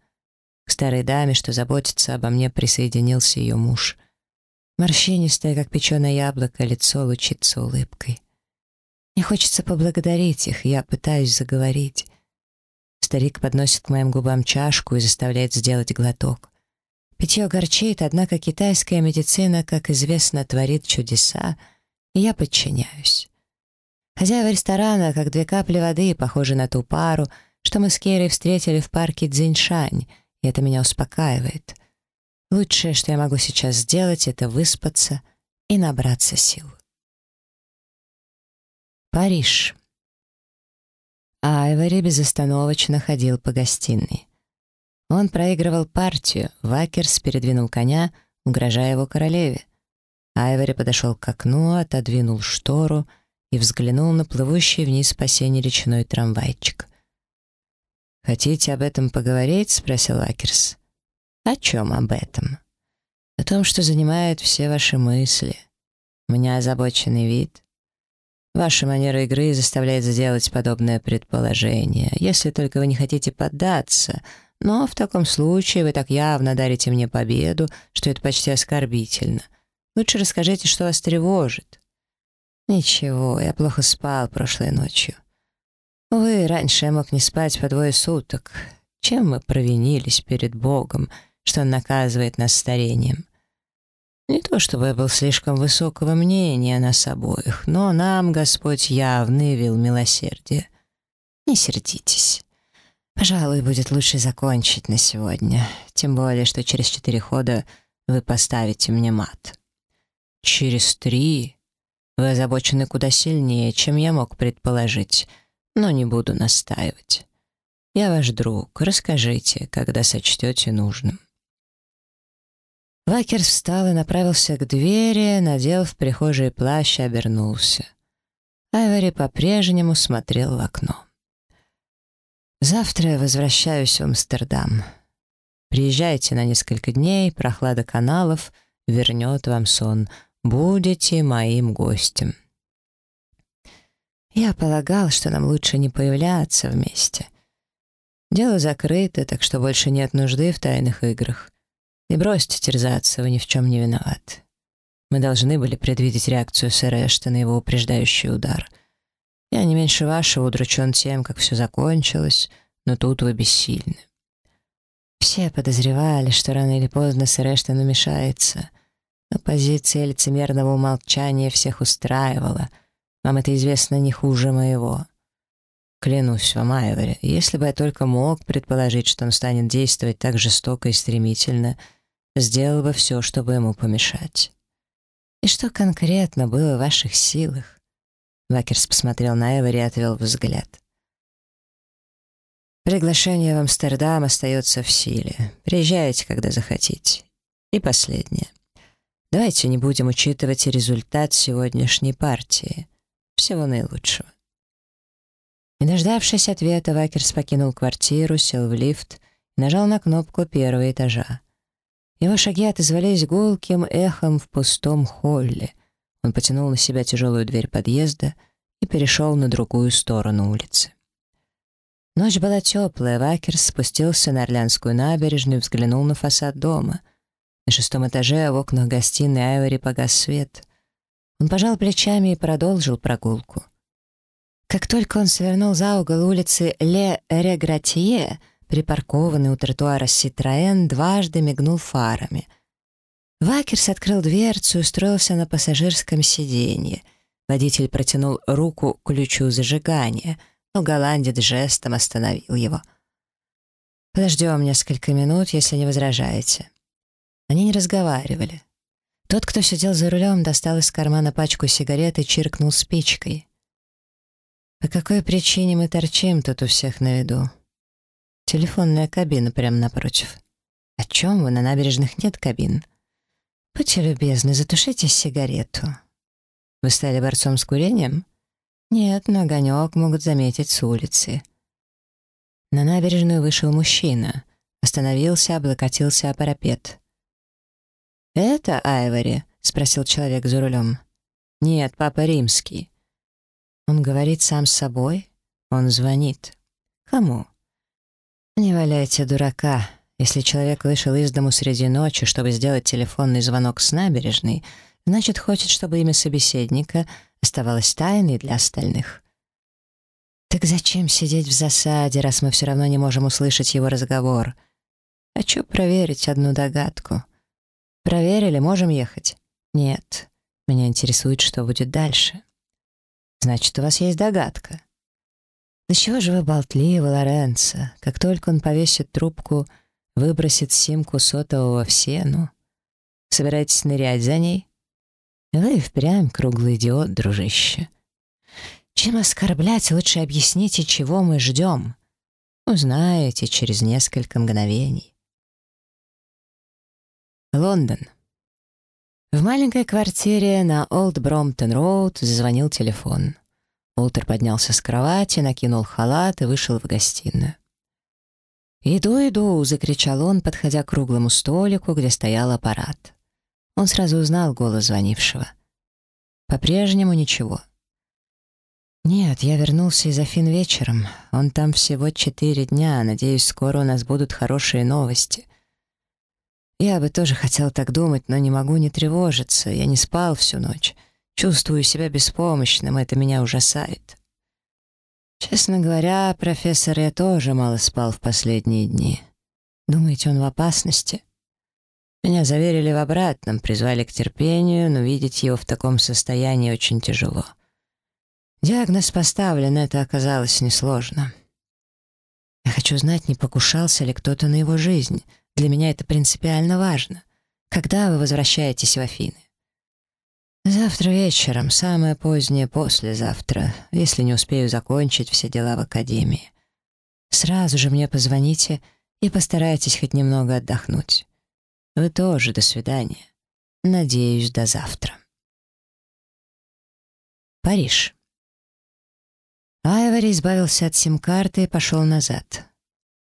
К старой даме, что заботится обо мне, присоединился ее муж. Морщинистое, как печеное яблоко, лицо лучится улыбкой. Мне хочется поблагодарить их, я пытаюсь заговорить. Старик подносит к моим губам чашку и заставляет сделать глоток. Питье горчит, однако китайская медицина, как известно, творит чудеса, и я подчиняюсь. Хозяева ресторана, как две капли воды, похожи на ту пару, что мы с Керой встретили в парке Цзиньшань, и это меня успокаивает. Лучшее, что я могу сейчас сделать, это выспаться и набраться сил. Париж. Айвори безостановочно ходил по гостиной. Он проигрывал партию, Вакерс передвинул коня, угрожая его королеве. Айвори подошел к окну, отодвинул штору и взглянул на плывущий вниз по сене речной трамвайчик. «Хотите об этом поговорить?» — спросил Вакерс. «О чем об этом?» «О том, что занимает все ваши мысли. У меня озабоченный вид. Ваша манера игры заставляет сделать подобное предположение, если только вы не хотите поддаться, но в таком случае вы так явно дарите мне победу, что это почти оскорбительно. Лучше расскажите, что вас тревожит. Ничего, я плохо спал прошлой ночью. Увы, раньше мог не спать по двое суток. Чем мы провинились перед Богом, что Он наказывает нас старением? Не то чтобы я был слишком высокого мнения о нас обоих, но нам Господь явно явил милосердие. Не сердитесь. Пожалуй, будет лучше закончить на сегодня, тем более, что через четыре хода вы поставите мне мат. Через три? Вы озабочены куда сильнее, чем я мог предположить, но не буду настаивать. Я ваш друг, расскажите, когда сочтете нужным. Вакерс встал и направился к двери, надел в прихожей плащ и обернулся. Айвори по-прежнему смотрел в окно. Завтра я возвращаюсь в Амстердам. Приезжайте на несколько дней, прохлада каналов вернет вам сон. Будете моим гостем. Я полагал, что нам лучше не появляться вместе. Дело закрыто, так что больше нет нужды в тайных играх. И бросьте терзаться, вы ни в чем не виноваты. Мы должны были предвидеть реакцию сэра Эшта на его упреждающий удар — я не меньше вашего удручен тем, как все закончилось, но тут вы бессильны. Все подозревали, что рано или поздно сэр Эштон умешается, но позиция лицемерного умолчания всех устраивала. Вам это известно не хуже моего. Клянусь вам, Айвори, если бы я только мог предположить, что он станет действовать так жестоко и стремительно, сделал бы все, чтобы ему помешать. И что конкретно было в ваших силах? Вакерс посмотрел на Эвери и отвел взгляд. «Приглашение в Амстердам остается в силе. Приезжайте, когда захотите. И последнее. Давайте не будем учитывать результат сегодняшней партии. Всего наилучшего». Не дождавшись ответа, Вакерс покинул квартиру, сел в лифт и нажал на кнопку первого этажа. Его шаги отозвались гулким эхом в пустом холле — он потянул на себя тяжелую дверь подъезда и перешел на другую сторону улицы. Ночь была теплая, Вакерс спустился на Орлянскую набережную и взглянул на фасад дома. На шестом этаже в окнах гостиной Айвори погас свет. Он пожал плечами и продолжил прогулку. Как только он свернул за угол улицы Ле Регратье, припаркованный у тротуара Ситроен, дважды мигнул фарами — Вакерс открыл дверцу и устроился на пассажирском сиденье. Водитель протянул руку к ключу зажигания, но голландец жестом остановил его. «Подождем несколько минут, если не возражаете». Они не разговаривали. Тот, кто сидел за рулем, достал из кармана пачку сигарет и чиркнул спичкой. «По какой причине мы торчим тут у всех на виду?» «Телефонная кабина прямо напротив». «О чем вы? На набережных нет кабин?» «Будьте любезны, затушите сигарету». «Вы стали борцом с курением?» «Нет, но огонек могут заметить с улицы». На набережную вышел мужчина. Остановился, облокотился о парапет. «Это Айвори?» — спросил человек за рулем. «Нет, папа римский». Он говорит сам с собой. Он звонит. Кому? Не валяйте дурака. Если человек вышел из дому среди ночи, чтобы сделать телефонный звонок с набережной, значит, хочет, чтобы имя собеседника оставалось тайной для остальных. Так зачем сидеть в засаде, раз мы все равно не можем услышать его разговор? Хочу проверить одну догадку. Проверили, можем ехать? Нет. Меня интересует, что будет дальше. Значит, у вас есть догадка. Да чего же вы болтливы, Лоренцо? Как только он повесит трубку, выбросит симку сотового в сену. Собираетесь нырять за ней? Вы впрямь круглый идиот, дружище. Чем оскорблять, лучше объясните, чего мы ждем. Узнаете через несколько мгновений. Лондон. В маленькой квартире на Олд Бромптон-Роуд зазвонил телефон. Уолтер поднялся с кровати, накинул халат и вышел в гостиную. «Иду, иду!» — закричал он, подходя к круглому столику, где стоял аппарат. Он сразу узнал голос звонившего. По-прежнему ничего. «Нет, я вернулся из Афин вечером. Он там всего четыре дня. Надеюсь, скоро у нас будут хорошие новости. Я бы тоже хотел так думать, но не могу не тревожиться. Я не спал всю ночь. Чувствую себя беспомощным, это меня ужасает. Честно говоря, профессор, я тоже мало спал в последние дни. Думаете, он в опасности? Меня заверили в обратном, призвали к терпению, но видеть его в таком состоянии очень тяжело. Диагноз поставлен, это оказалось несложно. Я хочу знать, не покушался ли кто-то на его жизнь — для меня это принципиально важно. Когда вы возвращаетесь в Афины? Завтра вечером, самое позднее послезавтра, если не успею закончить все дела в академии. Сразу же мне позвоните и постарайтесь хоть немного отдохнуть. Вы тоже, до свидания. Надеюсь, до завтра. Париж. Айвори избавился от сим-карты и пошел назад.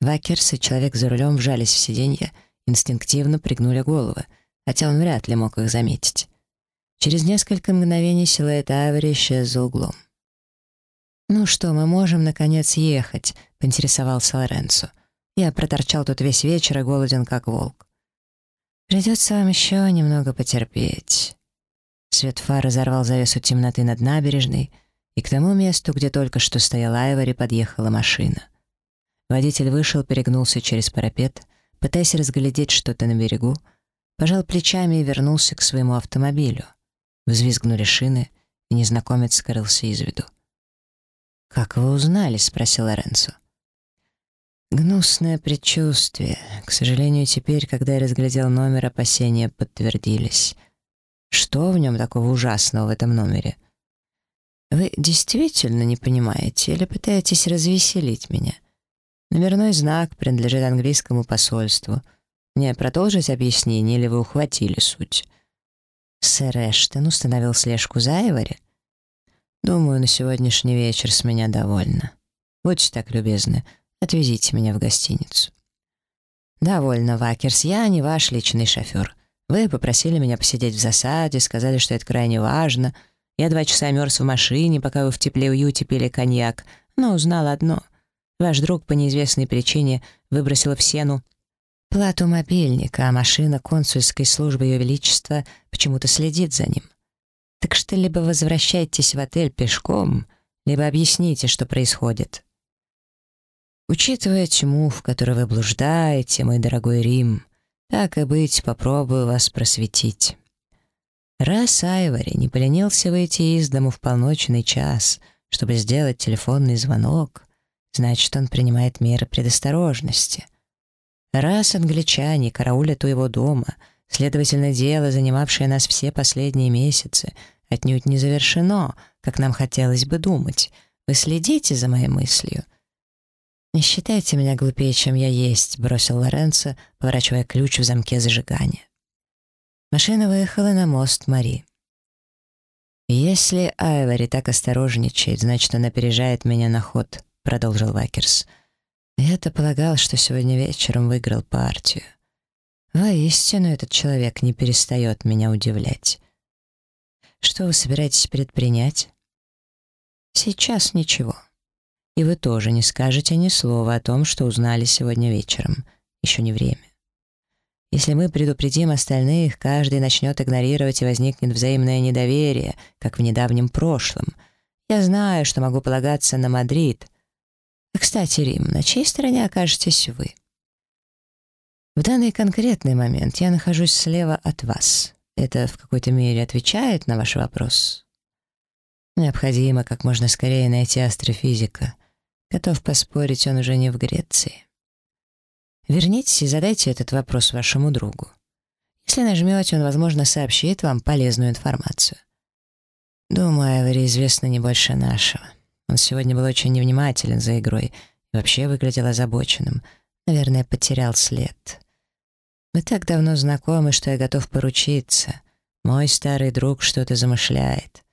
Вакерс и человек за рулем вжались в сиденье, инстинктивно пригнули головы, хотя он вряд ли мог их заметить. Через несколько мгновений силуэт Авери исчез за углом. «Ну что, мы можем, наконец, ехать?» — поинтересовался Лоренцо. «Я проторчал тут весь вечер и голоден, как волк». «Придется вам еще немного потерпеть». Свет фар разорвал завесу темноты над набережной, и к тому месту, где только что стоял Айвори, подъехала машина. Водитель вышел, перегнулся через парапет, пытаясь разглядеть что-то на берегу, пожал плечами и вернулся к своему автомобилю. Взвизгнули шины, и незнакомец скрылся из виду. «Как вы узнали?» — спросил Лоренцо. Гнусное предчувствие. К сожалению, теперь, когда я разглядел номер, опасения подтвердились. Что в нем такого ужасного в этом номере? Вы действительно не понимаете или пытаетесь развеселить меня?» Номерной знак принадлежит английскому посольству. Мне продолжить объяснение или вы ухватили суть? Сэр Эштон установил слежку за Эвори? Думаю, на сегодняшний вечер с меня довольно. Будьте так любезны, отвезите меня в гостиницу. Довольно, Вакерс, я не ваш личный шофер. Вы попросили меня посидеть в засаде, сказали, что это крайне важно. Я два часа мерз в машине, пока вы в тепле уюте пили коньяк, но узнал одно. Ваш друг по неизвестной причине выбросил в сену плату мобильника, а машина консульской службы Ее Величества почему-то следит за ним. Так что либо возвращайтесь в отель пешком, либо объясните, что происходит. Учитывая тьму, в которой вы блуждаете, мой дорогой Рим, так и быть, попробую вас просветить. Раз Айвори не поленился выйти из дому в полночный час, чтобы сделать телефонный звонок, значит, он принимает меры предосторожности. Раз англичане караулят у его дома, Следовательно, дело, занимавшее нас все последние месяцы, отнюдь не завершено, как нам хотелось бы думать. Вы следите за моей мыслью?» «Не считайте меня глупее, чем я есть», — бросил Лоренцо, поворачивая ключ в замке зажигания. Машина выехала на мост Мари. «Если Айвори так осторожничает, значит, он опережает меня на ход», — продолжил Вакерс. «Я-то полагал, что сегодня вечером выиграл партию. Воистину, этот человек не перестает меня удивлять. Что вы собираетесь предпринять?» «Сейчас ничего. И вы тоже не скажете ни слова о том, что узнали сегодня вечером. Еще не время. Если мы предупредим остальных, каждый начнет игнорировать и возникнет взаимное недоверие, как в недавнем прошлом. Я знаю, что могу полагаться на Мадрид. Кстати, Рим, на чьей стороне окажетесь вы? В данный конкретный момент я нахожусь слева от вас. Это в какой-то мере отвечает на ваш вопрос? Необходимо как можно скорее найти астрофизика. Готов поспорить, он уже не в Греции. Вернитесь и задайте этот вопрос вашему другу. Если нажмете, он, возможно, сообщит вам полезную информацию. Думаю, Эвери известно не больше нашего. Он сегодня был очень невнимателен за игрой и вообще выглядел озабоченным. Наверное, потерял след. Мы так давно знакомы, что я готов поручиться. Мой старый друг что-то замышляет.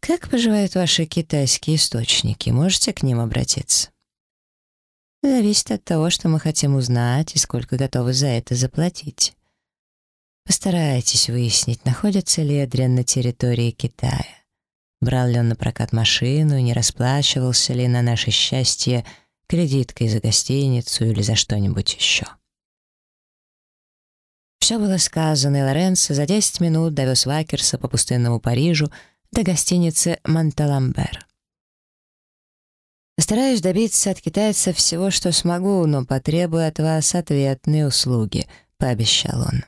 Как поживают ваши китайские источники? Можете к ним обратиться? Зависит от того, что мы хотим узнать и сколько готовы за это заплатить. Постарайтесь выяснить, находится ли Эдриан на территории Китая. Брал ли он на прокат машину не расплачивался ли на наше счастье кредиткой за гостиницу или за что-нибудь еще. Все было сказано, и Лоренцо за 10 минут довез Вакерса по пустынному Парижу до гостиницы «Монталамбер». Постараюсь добиться от китайцев всего, что смогу, но потребую от вас ответные услуги», — пообещал он.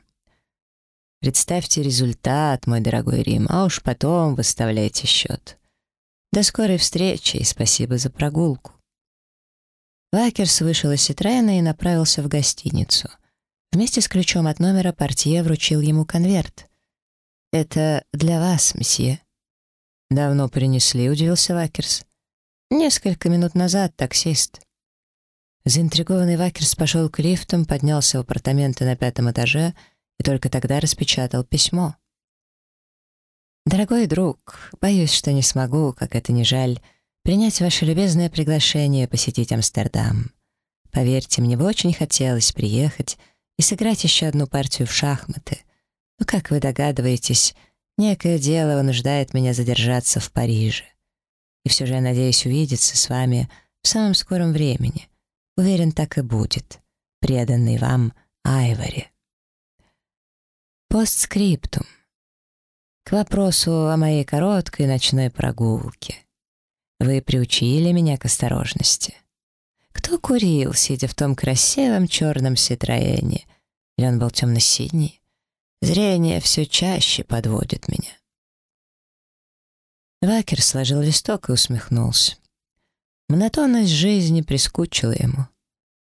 «Представьте результат, мой дорогой Рим, а уж потом выставляйте счет. До скорой встречи и спасибо за прогулку». Вакерс вышел из Ситрена и направился в гостиницу. Вместе с ключом от номера портье вручил ему конверт. «Это для вас, месье». «Давно принесли», — удивился Вакерс. Несколько минут назад таксист. Заинтригованный Вакерс пошел к лифтам, поднялся в апартаменты на пятом этаже только тогда распечатал письмо. «Дорогой друг, боюсь, что не смогу, как это не жаль, принять ваше любезное приглашение посетить Амстердам. Поверьте, мне бы очень хотелось приехать и сыграть еще одну партию в шахматы. Но, как вы догадываетесь, некое дело вынуждает меня задержаться в Париже. И все же я надеюсь увидеться с вами в самом скором времени. Уверен, так и будет. Преданный вам Айвори. Постскриптум. К вопросу о моей короткой ночной прогулке. Вы приучили меня к осторожности. Кто курил, сидя в том красивом черном ситроене? Или он был темно-синий? Зрение все чаще подводит меня. Вакер сложил листок и усмехнулся. Монотонность жизни прискучила ему.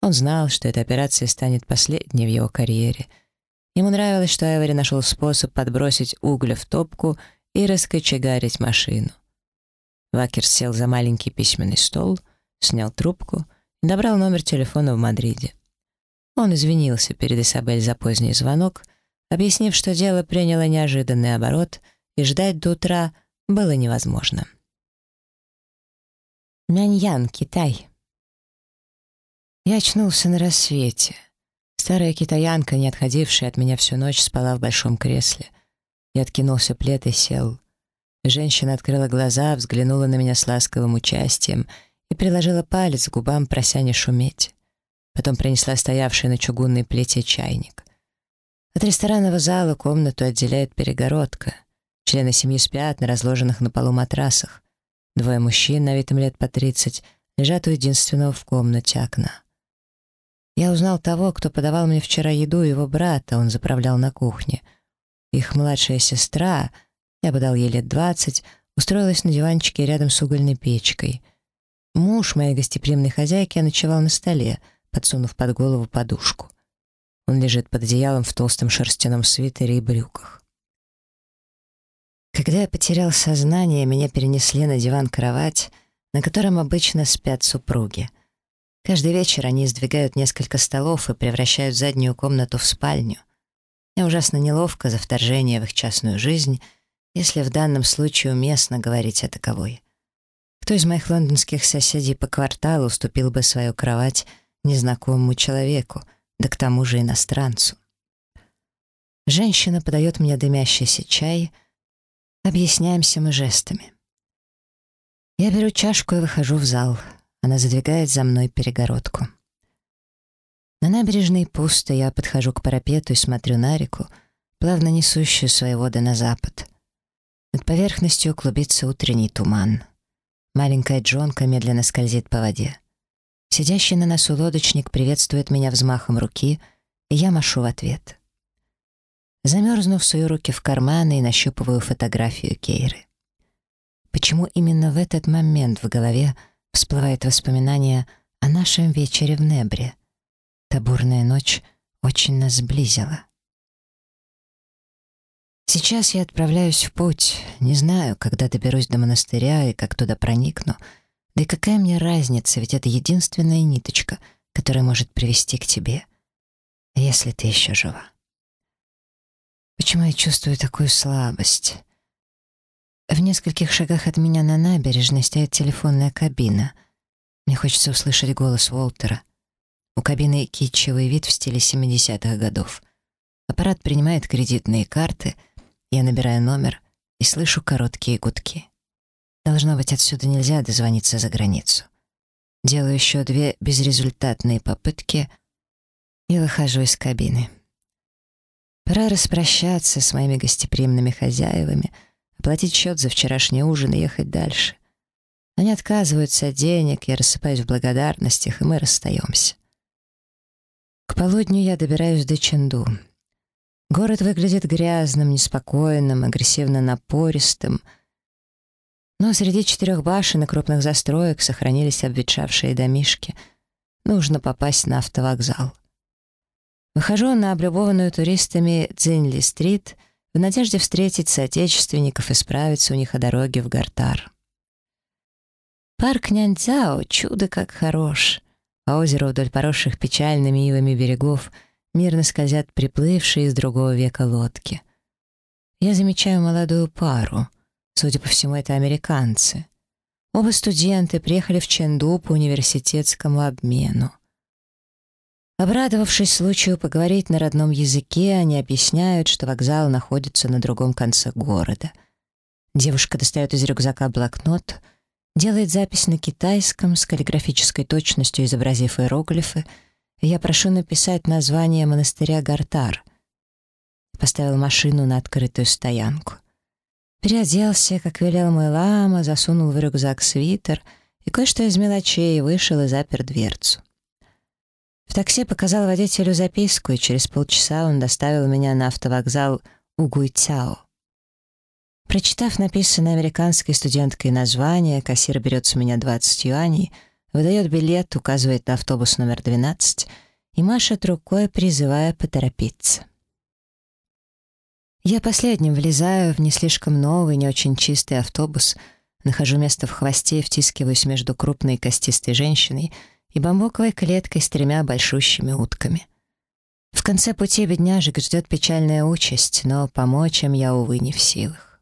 Он знал, что эта операция станет последней в его карьере. Ему нравилось, что Эвери нашел способ подбросить угля в топку и раскочегарить машину. Вакер сел за маленький письменный стол, снял трубку и набрал номер телефона в Мадриде. Он извинился перед Исабель за поздний звонок, объяснив, что дело приняло неожиданный оборот, и ждать до утра — было невозможно. Мяньян, Китай. Я очнулся на рассвете. Старая китаянка, не отходившая от меня всю ночь, спала в большом кресле. Я откинулся плед и сел. Женщина открыла глаза, взглянула на меня с ласковым участием и приложила палец к губам, прося не шуметь. Потом принесла стоявший на чугунной плите чайник. От ресторанного зала комнату отделяет перегородка — Члены семьи спят на разложенных на полу матрасах. Двое мужчин, на вид им лет по тридцать, лежат у единственного в комнате окна. Я узнал того, кто подавал мне вчера еду, его брата, он заправлял на кухне. Их младшая сестра, я бы дал ей лет двадцать, устроилась на диванчике рядом с угольной печкой. Муж моей гостеприимной хозяйки ночевал на столе, подсунув под голову подушку. Он лежит под одеялом в толстом шерстяном свитере и брюках. Когда я потерял сознание, меня перенесли на диван-кровать, на котором обычно спят супруги. Каждый вечер они сдвигают несколько столов и превращают заднюю комнату в спальню. Мне ужасно неловко за вторжение в их частную жизнь, если в данном случае уместно говорить о таковой. Кто из моих лондонских соседей по кварталу уступил бы свою кровать незнакомому человеку, да к тому же иностранцу? Женщина подает мне дымящийся чай, объясняемся мы жестами. Я беру чашку и выхожу в зал. Она задвигает за мной перегородку. На набережной пусто, я подхожу к парапету и смотрю на реку, плавно несущую свои воды на запад. Над поверхностью клубится утренний туман. Маленькая Джонка медленно скользит по воде. Сидящий на носу лодочник приветствует меня взмахом руки, и я машу в ответ. Замерзнув, сую руки в карманы и нащупываю фотографию Кейры. Почему именно в этот момент в голове всплывает воспоминание о нашем вечере в Небре? Та бурная ночь очень нас сблизила. Сейчас я отправляюсь в путь. Не знаю, когда доберусь до монастыря и как туда проникну. Да и какая мне разница, ведь это единственная ниточка, которая может привести к тебе, если ты еще жива. Почему я чувствую такую слабость? В нескольких шагах от меня на набережной стоит телефонная кабина. Мне хочется услышать голос Уолтера. У кабины китчевый вид в стиле 70-х годов. Аппарат принимает кредитные карты — я набираю номер и слышу короткие гудки. Должно быть, отсюда нельзя дозвониться за границу. Делаю еще две безрезультатные попытки и выхожу из кабины. Пора распрощаться с моими гостеприимными хозяевами, оплатить счет за вчерашний ужин и ехать дальше. Они отказываются от денег, я рассыпаюсь в благодарностях, и мы расстаемся. К полудню я добираюсь до Ченду. Город выглядит грязным, неспокойным, агрессивно напористым. Но среди четырех башен и крупных застроек сохранились обветшавшие домишки. Нужно попасть на автовокзал. Выхожу на облюбованную туристами Дзинли-стрит в надежде встретить соотечественников и справиться у них о дороге в Гартар. Парк Няньцао — чудо как хорош, а озеро вдоль поросших печальными ивами берегов — мирно скользят приплывшие из другого века лодки. Я замечаю молодую пару. Судя по всему, это американцы. Оба студенты приехали в Ченду по университетскому обмену. Обрадовавшись случаю поговорить на родном языке, они объясняют, что вокзал находится на другом конце города. Девушка достает из рюкзака блокнот, делает запись на китайском с каллиграфической точностью, изобразив иероглифы — я прошу написать название монастыря Гартар. Поставил машину на открытую стоянку. Переоделся, как велел мой лама, засунул в рюкзак свитер и кое-что из мелочей вышел и запер дверцу. В такси показал водителю записку, и через полчаса он доставил меня на автовокзал Угуйцао. Прочитав написанное американской студенткой название, кассир берет с меня 20 юаней — выдает билет, указывает на автобус номер 12 и машет рукой, призывая поторопиться. Я последним влезаю в не слишком новый, не очень чистый автобус, нахожу место в хвосте и втискиваюсь между крупной костистой женщиной и бамбуковой клеткой с тремя большущими утками. В конце пути бедняжек ждет печальная участь, но помочь им я, увы, не в силах.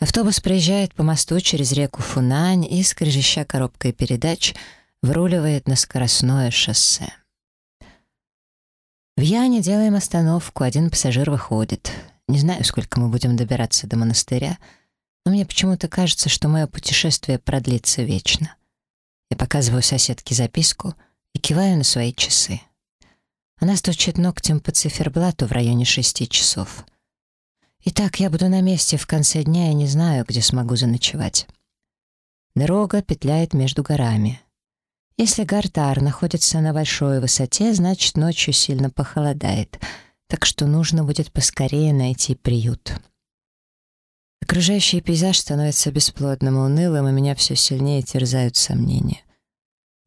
Автобус проезжает по мосту через реку Фунань и, скрежеща коробкой передач, вруливает на скоростное шоссе. В Яне делаем остановку, один пассажир выходит. Не знаю, сколько мы будем добираться до монастыря, но мне почему-то кажется, что мое путешествие продлится вечно. Я показываю соседке записку и киваю на свои часы. Она стучит ногтем по циферблату в районе шести часов. Итак, я буду на месте в конце дня и не знаю, где смогу заночевать. Дорога петляет между горами. Если Гартар находится на большой высоте, значит, ночью сильно похолодает, так что нужно будет поскорее найти приют. Окружающий пейзаж становится бесплодным и унылым, и меня все сильнее терзают сомнения.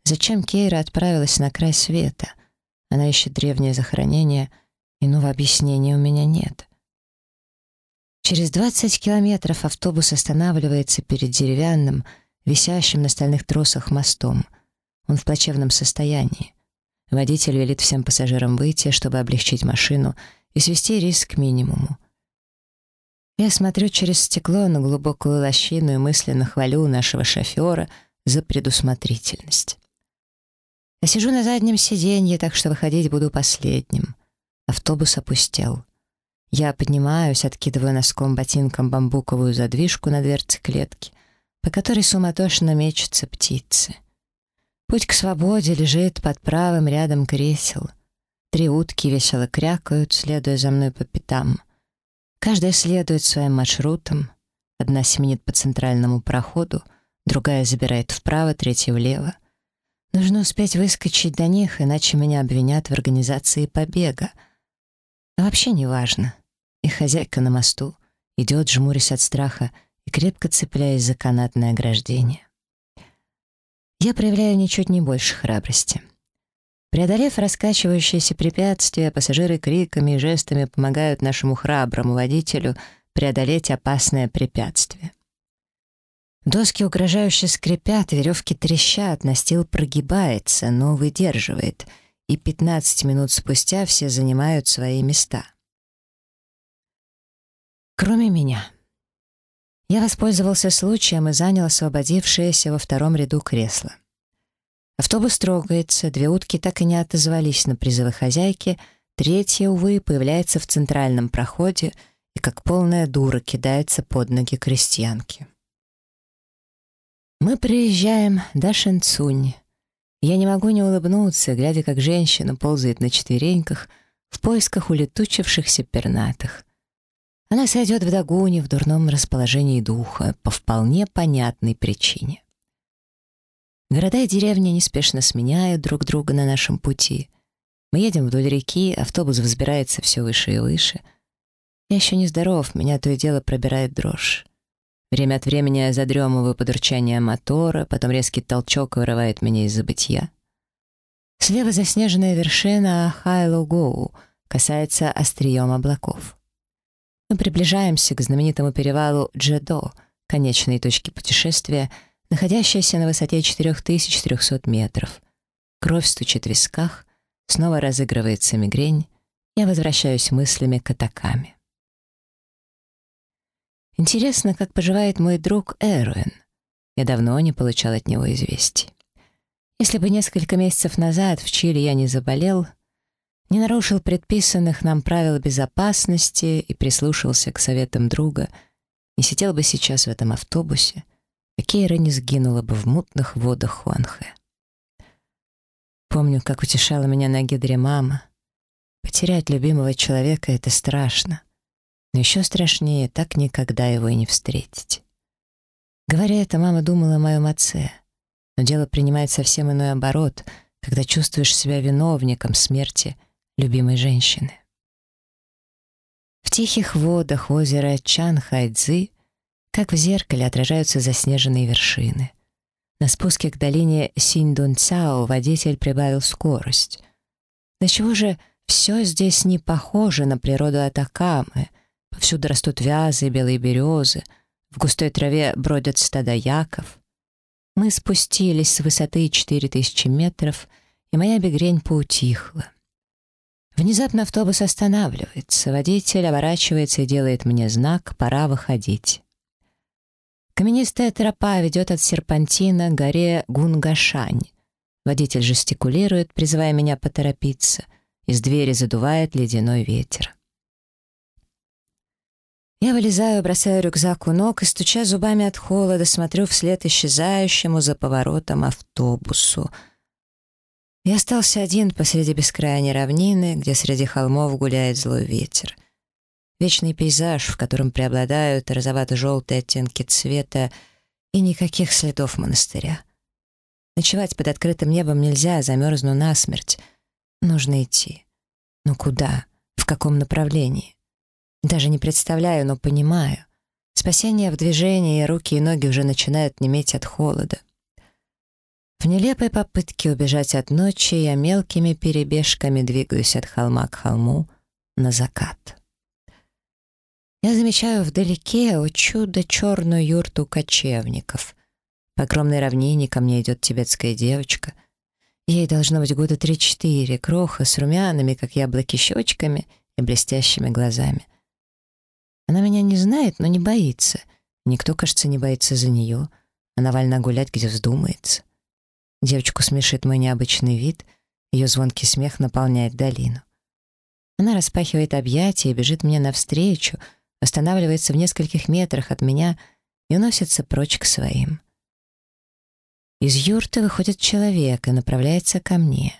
Зачем Кейра отправилась на край света? Она ищет древнее захоронение, иного объяснения у меня нет. Через 20 километров автобус останавливается перед деревянным, висящим на стальных тросах мостом. Он в плачевном состоянии. Водитель велит всем пассажирам выйти, чтобы облегчить машину и свести риск к минимуму. Я смотрю через стекло на глубокую лощину и мысленно хвалю нашего шофера за предусмотрительность. Я сижу на заднем сиденье, так что выходить буду последним. Автобус опустел. Я поднимаюсь, откидываю носком ботинком бамбуковую задвижку на дверце клетки, по которой суматошно мечутся птицы. Путь к свободе лежит под правым рядом кресел. Три утки весело крякают, следуя за мной по пятам. Каждая следует своим маршрутом. Одна семенит по центральному проходу, другая забирает вправо, третья влево. Нужно успеть выскочить до них, иначе меня обвинят в организации побега. А вообще не важно. И хозяйка на мосту идет, жмурясь от страха и крепко цепляясь за канатное ограждение. Я проявляю ничуть не больше храбрости. Преодолев раскачивающиеся препятствия, пассажиры криками и жестами помогают нашему храброму водителю преодолеть опасное препятствие. Доски угрожающе скрипят, веревки трещат, настил прогибается, но выдерживает, и 15 минут спустя все занимают свои места. Кроме меня. Я воспользовался случаем и занял освободившееся во втором ряду кресло. Автобус трогается, две утки так и не отозвались на призывы хозяйки, третья, увы, появляется в центральном проходе и как полная дура кидается под ноги крестьянки. Мы приезжаем до Шэнцунь. Я не могу не улыбнуться, глядя, как женщина ползает на четвереньках в поисках улетучившихся пернатых. Она сойдет в догоне в дурном расположении духа по вполне понятной причине. Города и деревни неспешно сменяют друг друга на нашем пути. Мы едем вдоль реки, автобус взбирается все выше и выше. Я еще не здоров, меня то и дело пробирает дрожь. Время от времени я задремываю под урчание мотора, потом резкий толчок вырывает меня из забытья. Слева заснеженная вершина Хайло-Гоу касается острием облаков. Мы приближаемся к знаменитому перевалу Джедо, конечной точке путешествия — находящаяся на высоте 4300 метров. Кровь стучит в висках, снова разыгрывается мигрень, я возвращаюсь мыслями к атакаме. Интересно, как поживает мой друг Эруэн. Я давно не получал от него известий. Если бы несколько месяцев назад в Чили я не заболел, не нарушил предписанных нам правил безопасности и прислушивался к советам друга, не сидел бы сейчас в этом автобусе, а Кейра не сгинула бы в мутных водах Хуанхэ. Помню, как утешала меня на гидре мама. Потерять любимого человека — это страшно. Но еще страшнее так никогда его и не встретить. Говоря это, мама думала о моем отце. Но дело принимает совсем иной оборот, когда чувствуешь себя виновником смерти любимой женщины. В тихих водах озера Чанхайцзы как в зеркале отражаются заснеженные вершины. На спуске к долине Синьдунцао водитель прибавил скорость. Да чего же все здесь не похоже на природу Атакамы? Повсюду растут вязы и белые березы, в густой траве бродят стада яков. Мы спустились с высоты 4000 метров, и моя бегрень поутихла. Внезапно автобус останавливается, водитель оборачивается и делает мне знак «пора выходить». Каменистая тропа ведет от серпантина к горе Гунгашань. Водитель жестикулирует, призывая меня поторопиться. Из двери задувает ледяной ветер. Я вылезаю, бросаю рюкзак у ног и, стуча зубами от холода, смотрю вслед исчезающему за поворотом автобусу. Я остался один посреди бескрайней равнины, где среди холмов гуляет злой ветер. Вечный пейзаж, в котором преобладают розовато-желтые оттенки цвета и никаких следов монастыря. Ночевать под открытым небом нельзя, замерзну насмерть. Нужно идти. Но куда? В каком направлении? Даже не представляю, но понимаю. Спасение в движении, руки и ноги уже начинают неметь от холода. В нелепой попытке убежать от ночи я мелкими перебежками двигаюсь от холма к холму на закат. Я замечаю вдалеке, о чудо, черную юрту кочевников. По огромной равнине ко мне идет тибетская девочка. Ей должно быть года три-четыре, кроха с румяными, как яблоки, щечками и блестящими глазами. Она меня не знает, но не боится. Никто, кажется, не боится за нее. Она вольна гулять, где вздумается. Девочку смешит мой необычный вид, ее звонкий смех наполняет долину. Она распахивает объятия и бежит мне навстречу, останавливается в нескольких метрах от меня и уносится прочь к своим. Из юрты выходит человек и направляется ко мне.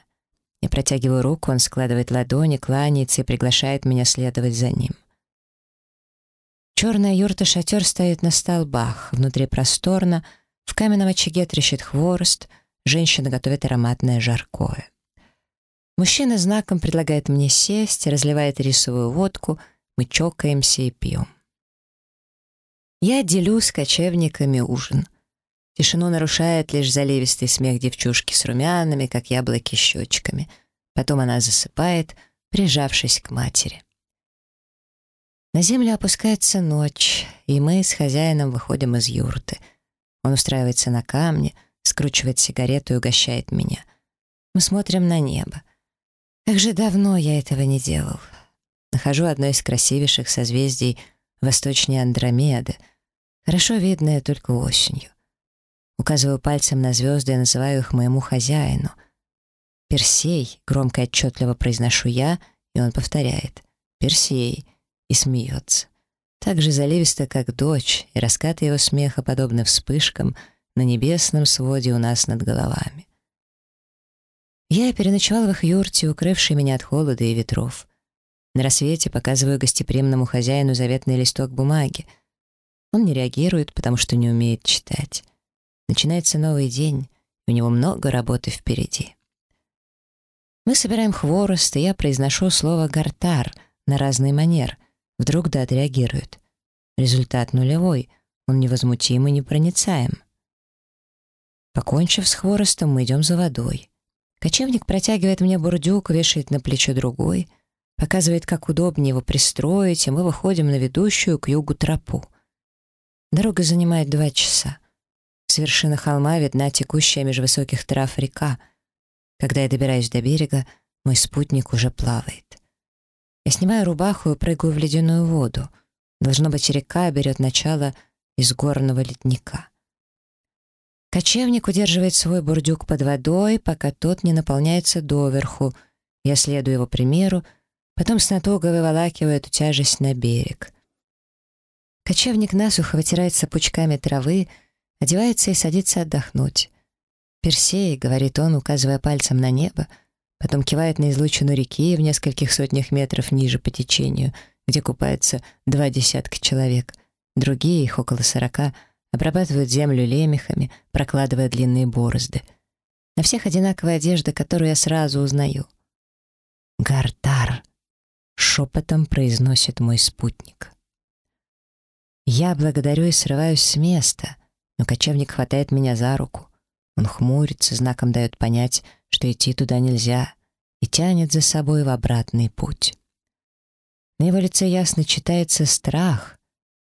Я протягиваю руку, он складывает ладони, кланяется и приглашает меня следовать за ним. Черная юрта-шатер стоит на столбах, внутри просторно, в каменном очаге трещит хворост — Женщина готовит ароматное жаркое. Мужчина знаком предлагает мне сесть, разливает рисовую водку, мы чокаемся и пьем. Я делю с кочевниками ужин. Тишину нарушает лишь заливистый смех девчушки с румянами, как яблоки щечками. Потом она засыпает, прижавшись к матери. На землю опускается ночь, и мы с хозяином выходим из юрты. Он устраивается на камне — скручивает сигарету и угощает меня. Мы смотрим на небо. Как же давно я этого не делал. Нахожу одно из красивейших созвездий восточнее Андромеды, хорошо видное только осенью. Указываю пальцем на звезды и называю их моему хозяину. «Персей», — громко и отчетливо произношу я, и он повторяет. «Персей», и смеется. Так же заливисто, как дочь, и раскаты его смеха подобны вспышкам — на небесном своде у нас над головами. Я переночевал в их юрте, укрывшей меня от холода и ветров. На рассвете показываю гостеприимному хозяину заветный листок бумаги. Он не реагирует, потому что не умеет читать. Начинается новый день, у него много работы впереди. Мы собираем хворост, и я произношу слово «гартар» на разный манер. Вдруг да отреагирует. Результат нулевой, он невозмутим и непроницаем. Покончив с хворостом, мы идем за водой. Кочевник протягивает мне бурдюк, вешает на плечо другой, показывает, как удобнее его пристроить, и мы выходим на ведущую к югу тропу. Дорога занимает два часа. С вершины холма видна текущая меж высоких трав река. Когда я добираюсь до берега, мой спутник уже плавает. Я снимаю рубаху и прыгаю в ледяную воду. Должно быть, река берет начало из горного ледника. Кочевник удерживает свой бурдюк под водой, пока тот не наполняется доверху. Я следую его примеру, потом с натугой выволакиваю эту тяжесть на берег. Кочевник насухо вытирается пучками травы, одевается и садится отдохнуть. «Персей», — говорит он, указывая пальцем на небо, потом кивает на излучину реки в нескольких сотнях метров ниже по течению, где купаются два десятка человек. Другие, их около сорока, — обрабатывают землю лемехами, прокладывая длинные борозды. На всех одинаковая одежда, которую я сразу узнаю. «Гартар», — шепотом произносит мой спутник. Я благодарю и срываюсь с места, но кочевник хватает меня за руку. Он хмурится, знаком дает понять, что идти туда нельзя, и тянет за собой в обратный путь. На его лице ясно читается страх,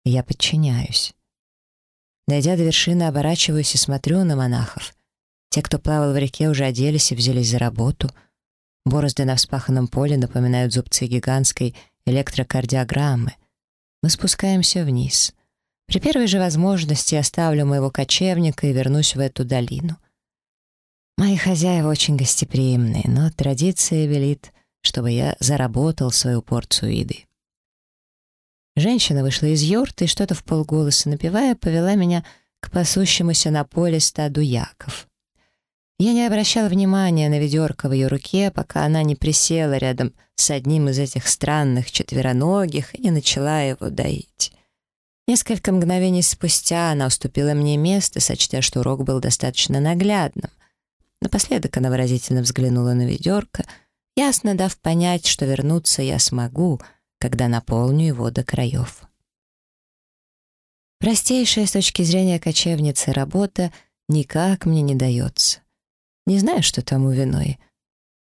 и я подчиняюсь. Дойдя до вершины, оборачиваюсь и смотрю на монахов. Те, кто плавал в реке, уже оделись и взялись за работу. Борозды на вспаханном поле напоминают зубцы гигантской электрокардиограммы. Мы спускаемся вниз. При первой же возможности оставлю моего кочевника и вернусь в эту долину. Мои хозяева очень гостеприимные, но традиция велит, чтобы я заработал свою порцию еды. Женщина вышла из юрты и что-то в полголоса напевая повела меня к пасущемуся на поле стаду яков. Я не обращала внимания на ведерко в ее руке, пока она не присела рядом с одним из этих странных четвероногих и не начала его доить. Несколько мгновений спустя она уступила мне место, сочтя, что урок был достаточно наглядным. Напоследок она выразительно взглянула на ведерко, ясно дав понять, что вернуться я смогу — когда наполню его до краев. Простейшая с точки зрения кочевницы работа никак мне не дается. Не знаю, что тому виной.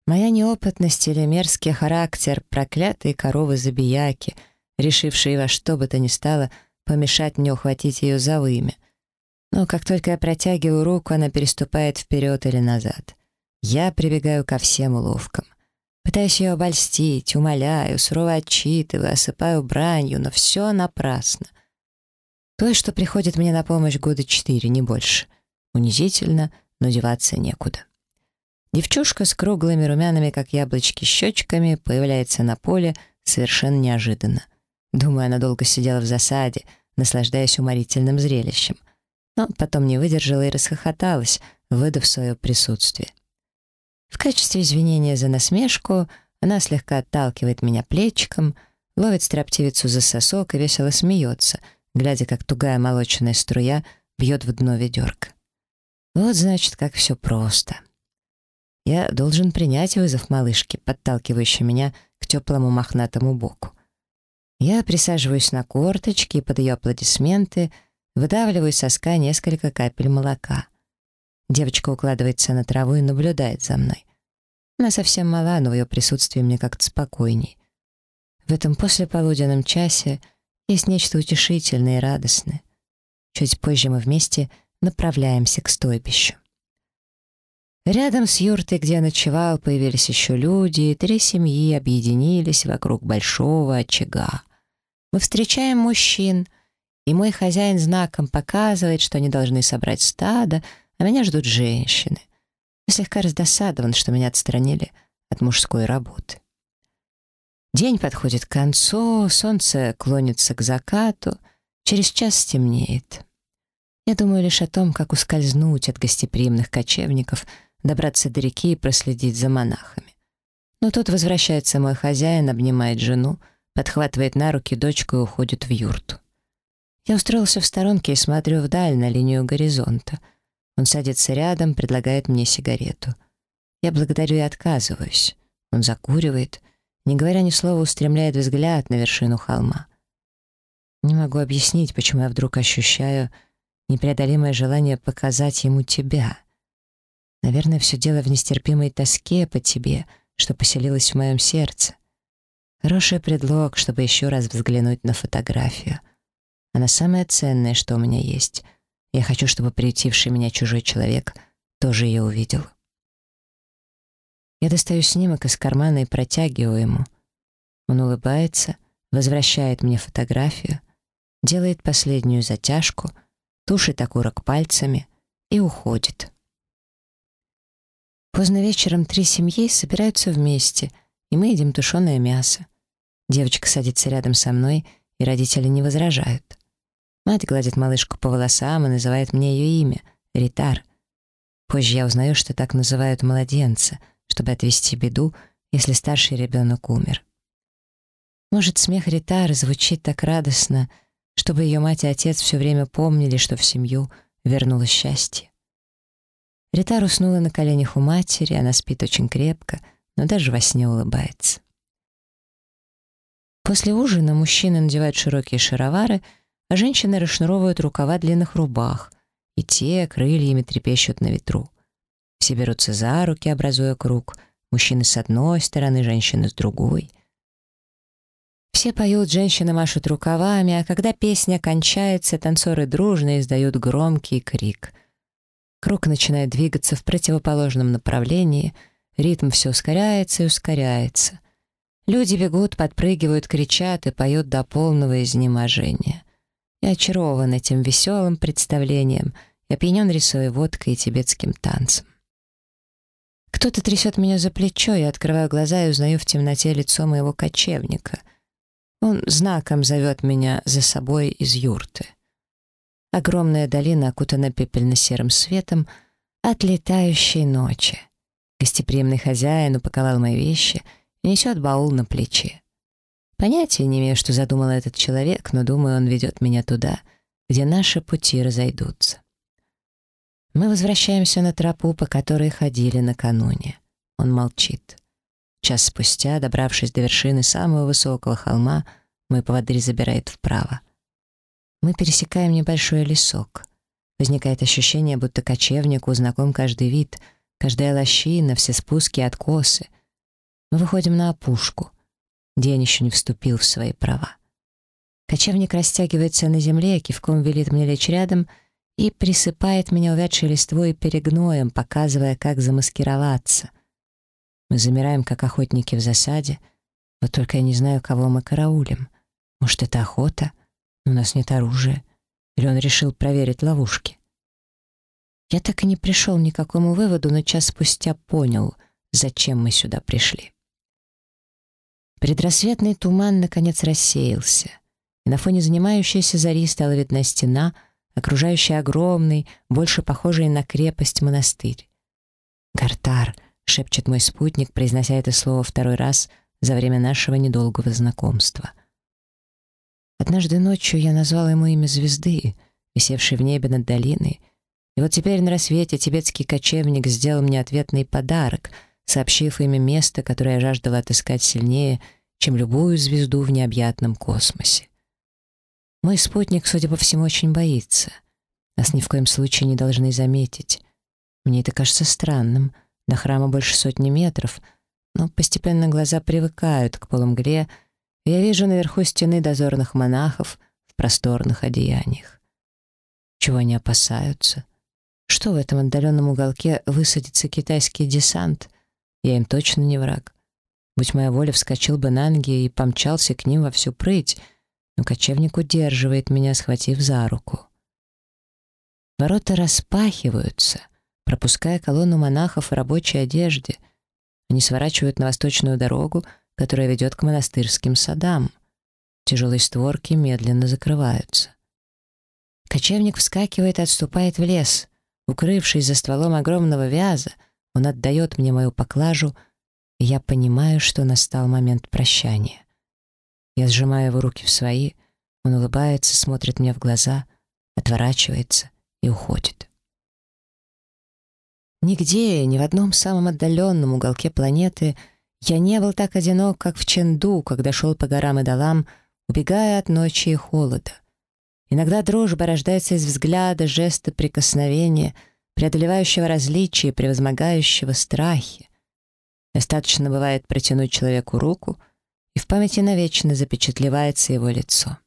Моя неопытность или мерзкий характер, проклятые коровы-забияки, решившие во что бы то ни стало помешать мне ухватить ее за вымя. Но как только я протягиваю руку, она переступает вперед или назад. Я прибегаю ко всем уловкам. Пытаюсь ее обольстить, умоляю, сурово отчитываю, осыпаю бранью, но все напрасно. То, что приходит мне на помощь года четыре, не больше. Унизительно, но деваться некуда. Девчушка с круглыми румяными, как яблочки, щечками появляется на поле совершенно неожиданно. Думаю, она долго сидела в засаде, наслаждаясь уморительным зрелищем. Но потом не выдержала и расхохоталась, выдав свое присутствие. В качестве извинения за насмешку она слегка отталкивает меня плечиком, ловит строптивицу за сосок и весело смеется, глядя, как тугая молочная струя бьет в дно ведерка. Вот, значит, как все просто. Я должен принять вызов малышки, подталкивающей меня к теплому мохнатому боку. Я присаживаюсь на корточки и под ее аплодисменты выдавливаю из соска несколько капель молока. Девочка укладывается на траву и наблюдает за мной. Она совсем мала, но в ее присутствии мне как-то спокойней. В этом послеполуденном часе есть нечто утешительное и радостное. Чуть позже мы вместе направляемся к стойбищу. Рядом с юртой, где я ночевал, появились еще люди, и три семьи объединились вокруг большого очага. Мы встречаем мужчин, и мой хозяин знаком показывает, что они должны собрать стадо, а меня ждут женщины. Я слегка раздосадован, что меня отстранили от мужской работы. День подходит к концу, солнце клонится к закату, через час стемнеет. Я думаю лишь о том, как ускользнуть от гостеприимных кочевников, добраться до реки и проследить за монахами. Но тут возвращается мой хозяин, обнимает жену, подхватывает на руки дочку и уходит в юрту. Я устроился в сторонке и смотрю вдаль на линию горизонта — он садится рядом, предлагает мне сигарету. Я благодарю и отказываюсь. Он закуривает, не говоря ни слова, устремляет взгляд на вершину холма. Не могу объяснить, почему я вдруг ощущаю непреодолимое желание показать ему тебя. Наверное, все дело в нестерпимой тоске по тебе, что поселилась в моем сердце. Хороший предлог, чтобы еще раз взглянуть на фотографию. Она самое ценное, что у меня есть — я хочу, чтобы приютивший меня чужой человек тоже ее увидел. Я достаю снимок из кармана и протягиваю ему. Он улыбается, возвращает мне фотографию, делает последнюю затяжку, тушит окурок пальцами и уходит. Поздно вечером три семьи собираются вместе, и мы едим тушеное мясо. Девочка садится рядом со мной, и родители не возражают. Мать гладит малышку по волосам и называет мне ее имя — Ритар. Позже я узнаю, что так называют младенца, чтобы отвести беду, если старший ребенок умер. Может, смех Ритар звучит так радостно, чтобы ее мать и отец все время помнили, что в семью вернулось счастье. Ритар уснула на коленях у матери, она спит очень крепко, но даже во сне улыбается. После ужина мужчины надевают широкие шаровары — а женщины расшнуровывают рукава длинных рубах, и те крыльями трепещут на ветру. Все берутся за руки, образуя круг, мужчины с одной стороны, женщины с другой. Все поют, женщины машут рукавами, а когда песня кончается, танцоры дружно издают громкий крик. Круг начинает двигаться в противоположном направлении, ритм все ускоряется и ускоряется. Люди бегут, подпрыгивают, кричат и поют до полного изнеможения. Я очарован этим веселым представлением и опьянен рисой водкой и тибетским танцем. Кто-то трясет меня за плечо, я открываю глаза и узнаю в темноте лицо моего кочевника. Он знаком зовет меня за собой из юрты. Огромная долина окутана пепельно-серым светом от летающей ночи. Гостеприимный хозяин упаковал мои вещи и несет баул на плече. Понятия не имею, что задумал этот человек, но думаю, он ведет меня туда, где наши пути разойдутся. Мы возвращаемся на тропу, по которой ходили накануне. Он молчит. Час спустя, добравшись до вершины самого высокого холма, мой поводырь забирает вправо. Мы пересекаем небольшой лесок. Возникает ощущение, будто кочевнику знаком каждый вид, Каждая лощина, все спуски и откосы. Мы выходим на опушку. День еще не вступил в свои права. Кочевник растягивается на земле, кивком велит мне лечь рядом и присыпает меня увядшей листвой и перегноем, показывая, как замаскироваться. Мы замираем, как охотники в засаде, вот только я не знаю, кого мы караулим. Может, это охота? Но у нас нет оружия. Или он решил проверить ловушки? Я так и не пришел ни к какому выводу, но час спустя понял, зачем мы сюда пришли. Предрассветный туман наконец рассеялся, и на фоне занимающейся зари стала видна стена, окружающая огромный, больше похожий на крепость монастырь. «Гартар», — шепчет мой спутник, произнося это слово второй раз за время нашего недолгого знакомства. Однажды ночью я назвал ему имя звезды, висевшей в небе над долиной, и вот теперь на рассвете тибетский кочевник сделал мне ответный подарок, сообщив имя места, которое я жаждала отыскать сильнее, чем любую звезду в необъятном космосе. Мой спутник, судя по всему, очень боится. Нас ни в коем случае не должны заметить. Мне это кажется странным. До храма больше сотни метров, но постепенно глаза привыкают к полумгле, и я вижу наверху стены дозорных монахов в просторных одеяниях. Чего они опасаются? Что в этом отдаленном уголке высадится китайский десант? Я им точно не враг. Будь моя воля, вскочил бы на ноги и помчался к ним во всю прыть — но кочевник удерживает меня, схватив за руку. Ворота распахиваются, пропуская колонну монахов в рабочей одежде. Они сворачивают на восточную дорогу, которая ведет к монастырским садам. Тяжелые створки медленно закрываются. Кочевник вскакивает и отступает в лес. Укрывшись за стволом огромного вяза, он отдает мне мою поклажу, и я понимаю, что настал момент прощания. Я сжимаю его руки в свои, он улыбается, смотрит мне в глаза, отворачивается и уходит. Нигде, ни в одном самом отдаленном уголке планеты я не был так одинок, как в Ченду, когда шел по горам и долам, убегая от ночи и холода. Иногда дружба рождается из взгляда, жеста, прикосновения, преодолевающего различия превозмогающего страхи. Достаточно бывает протянуть человеку руку — и в памяти навечно запечатлевается его лицо.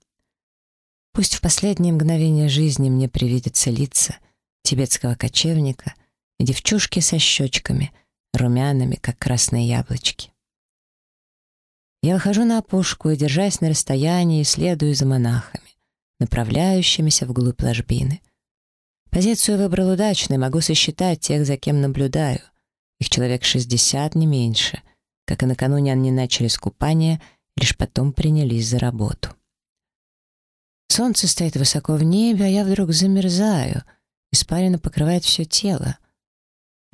Пусть в последние мгновения жизни мне привидятся лица тибетского кочевника девчушки со щечками, румяными, как красные яблочки. Я выхожу на опушку и, держась на расстоянии, следую за монахами, направляющимися вглубь ложбины. Позицию выбрал удачно и могу сосчитать тех, за кем наблюдаю. Их человек шестьдесят, не меньше — как и накануне они начали с лишь потом принялись за работу. Солнце стоит высоко в небе, а я вдруг замерзаю. Испарина покрывает все тело.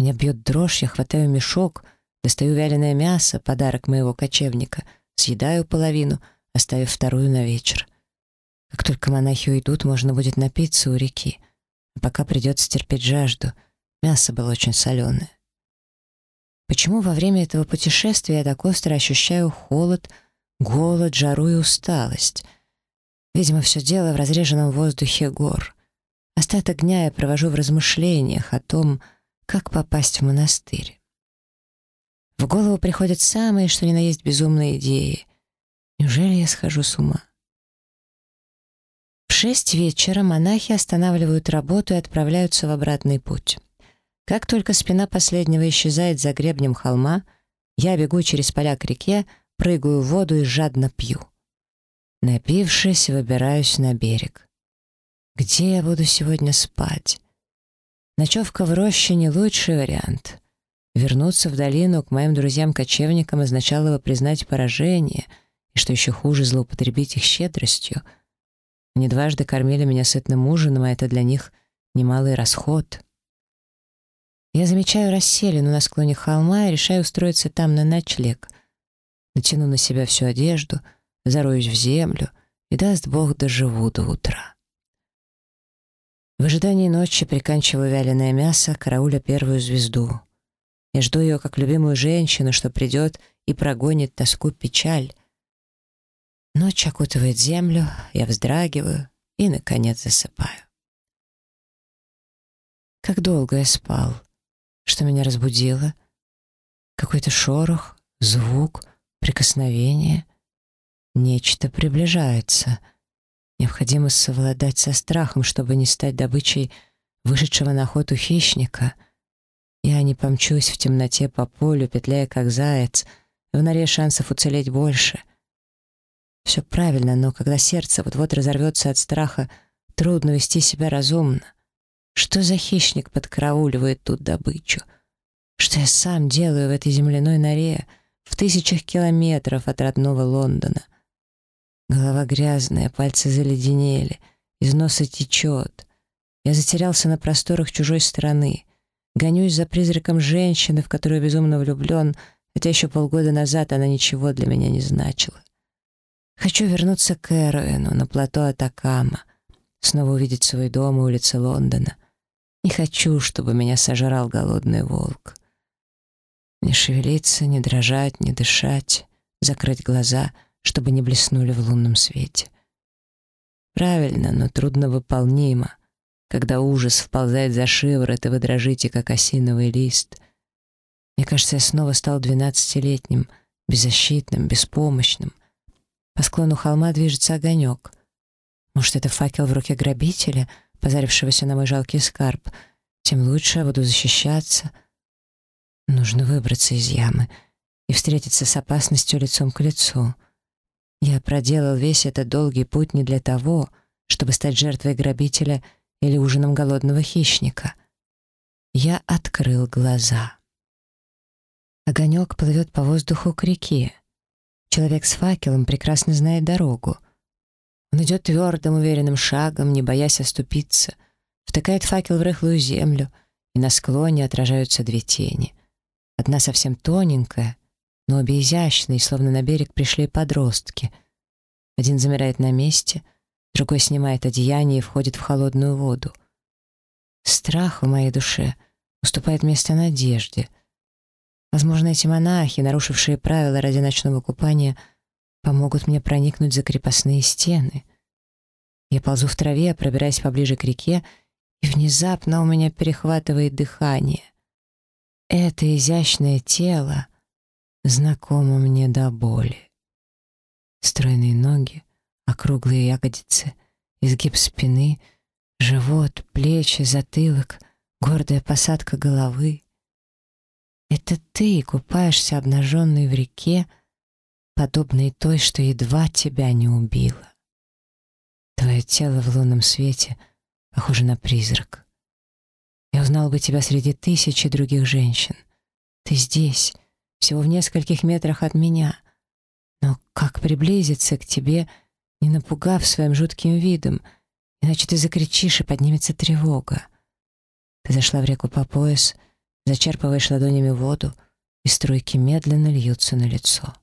Меня бьет дрожь, я хватаю мешок, достаю вяленое мясо, подарок моего кочевника, съедаю половину, оставив вторую на вечер. Как только монахи уйдут, можно будет напиться у реки. А пока придется терпеть жажду. Мясо было очень соленое. Почему во время этого путешествия я так остро ощущаю холод, голод, жару и усталость? Видимо, все дело в разреженном воздухе гор. Остаток дня я провожу в размышлениях о том, как попасть в монастырь. В голову приходят самые, что ни на есть, безумные идеи. Неужели я схожу с ума? В шесть вечера монахи останавливают работу и отправляются в обратный путь. Как только спина последнего исчезает за гребнем холма, я бегу через поля к реке, прыгаю в воду и жадно пью. Напившись, выбираюсь на берег. Где я буду сегодня спать? Ночевка в роще не лучший вариант. Вернуться в долину к моим друзьям-кочевникам означало бы признать поражение, и, что еще хуже, злоупотребить их щедростью. Они дважды кормили меня сытным ужином, а это для них немалый расход. Я замечаю расселину на склоне холма и решаю устроиться там на ночлег. Натяну на себя всю одежду, зароюсь в землю и, даст Бог, доживу до утра. В ожидании ночи приканчиваю вяленое мясо, карауля первую звезду. Я жду ее как любимую женщину, что придет и прогонит тоску печаль. Ночь окутывает землю, я вздрагиваю и, наконец, засыпаю. Как долго я спал. Что меня разбудило? Какой-то шорох, звук, прикосновение. Нечто приближается. Необходимо совладать со страхом, чтобы не стать добычей вышедшего на охоту хищника. Я не помчусь в темноте по полю, петляя как заяц. В норе шансов уцелеть больше. Все правильно, но когда сердце вот-вот разорвется от страха, трудно вести себя разумно. Что за хищник подкарауливает тут добычу? Что я сам делаю в этой земляной норе, в тысячах километров от родного Лондона? Голова грязная, пальцы заледенели, из носа течет. Я затерялся на просторах чужой страны. Гонюсь за призраком женщины, в которую безумно влюблен, хотя еще полгода назад она ничего для меня не значила. Хочу вернуться к Эруэну, на плато Атакама, снова увидеть свой дом и улицы Лондона. Не хочу, чтобы меня сожрал голодный волк. Не шевелиться, не дрожать, не дышать, закрыть глаза, чтобы не блеснули в лунном свете. Правильно, но трудно выполнимо, когда ужас вползает за шиворот, и вы дрожите, как осиновый лист. Мне кажется, я снова стал двенадцатилетним, беззащитным, беспомощным. По склону холма движется огонек. Может, это факел в руке грабителя — позарившегося на мой жалкий скарб, тем лучше я буду защищаться. Нужно выбраться из ямы и встретиться с опасностью лицом к лицу. Я проделал весь этот долгий путь не для того, чтобы стать жертвой грабителя или ужином голодного хищника. Я открыл глаза. Огонек плывет по воздуху к реке. Человек с факелом прекрасно знает дорогу — он идет твердым, уверенным шагом, не боясь оступиться, втыкает факел в рыхлую землю, и на склоне отражаются две тени. Одна совсем тоненькая, но обе изящные, словно на берег пришли подростки. Один замирает на месте, другой снимает одеяние и входит в холодную воду. Страх в моей душе уступает место надежде. Возможно, эти монахи, нарушившие правила ради ночного купания, — помогут мне проникнуть за крепостные стены. Я ползу в траве, пробираясь поближе к реке, и внезапно у меня перехватывает дыхание. Это изящное тело знакомо мне до боли. Стройные ноги, округлые ягодицы, изгиб спины, живот, плечи, затылок, гордая посадка головы. Это ты купаешься обнаженный в реке, подобной той, что едва тебя не убила. Твое тело в лунном свете похоже на призрак. Я узнал бы тебя среди тысячи других женщин. Ты здесь, всего в нескольких метрах от меня. Но как приблизиться к тебе, не напугав своим жутким видом, иначе ты закричишь и поднимется тревога. Ты зашла в реку по пояс, зачерпываешь ладонями воду, и струйки медленно льются на лицо.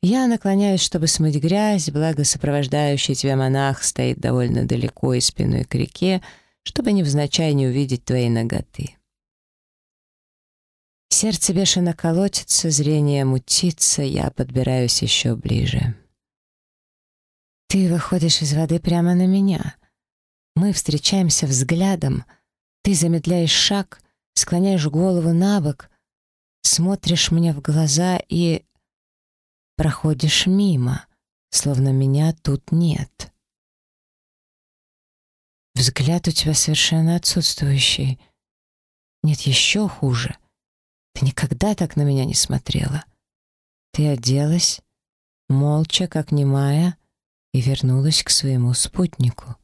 Я наклоняюсь, чтобы смыть грязь, благо сопровождающий тебя монах стоит довольно далеко и спиной к реке, чтобы невзначай не увидеть твоей ноготы. Сердце бешено колотится, зрение мутится, я подбираюсь еще ближе. Ты выходишь из воды прямо на меня. Мы встречаемся взглядом, ты замедляешь шаг, склоняешь голову на бок, смотришь мне в глаза и проходишь мимо, словно меня тут нет. Взгляд у тебя совершенно отсутствующий. Нет, еще хуже. Ты никогда так на меня не смотрела. Ты оделась, молча, как немая, и вернулась к своему спутнику.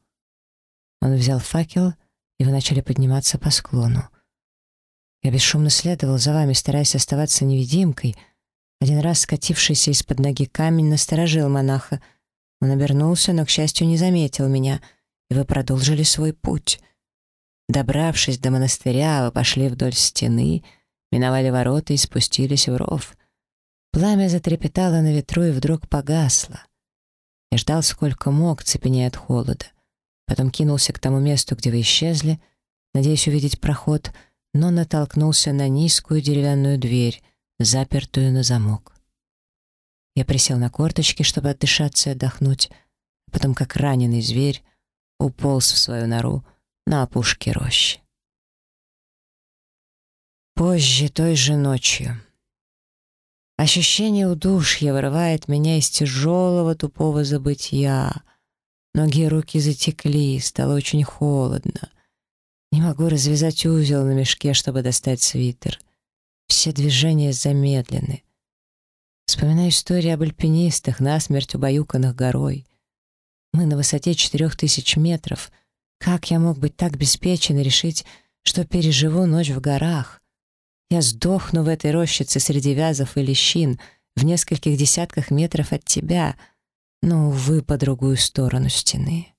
Он взял факел, и вы начали подниматься по склону. Я бесшумно следовал за вами, стараясь оставаться невидимкой — один раз скатившийся из-под ноги камень насторожил монаха. Он обернулся, но, к счастью, не заметил меня, и вы продолжили свой путь. Добравшись до монастыря, вы пошли вдоль стены, миновали ворота и спустились в ров. Пламя затрепетало на ветру и вдруг погасло. Я ждал сколько мог, цепенея от холода. Потом кинулся к тому месту, где вы исчезли, надеясь увидеть проход, но натолкнулся на низкую деревянную дверь, запертую на замок. Я присел на корточки, чтобы отдышаться и отдохнуть, а потом, как раненый зверь, уполз в свою нору на опушке рощи. Позже, той же ночью. Ощущение удушья вырывает меня из тяжелого тупого забытия. Ноги и руки затекли, стало очень холодно. Не могу развязать узел на мешке, чтобы достать свитер. Все движения замедлены. Вспоминаю истории об альпинистах, насмерть убаюканных горой. Мы на высоте четырех тысяч метров. Как я мог быть так беспечен и решить, что переживу ночь в горах? Я сдохну в этой рощице среди вязов и лещин, в нескольких десятках метров от тебя, но, увы, по другую сторону стены.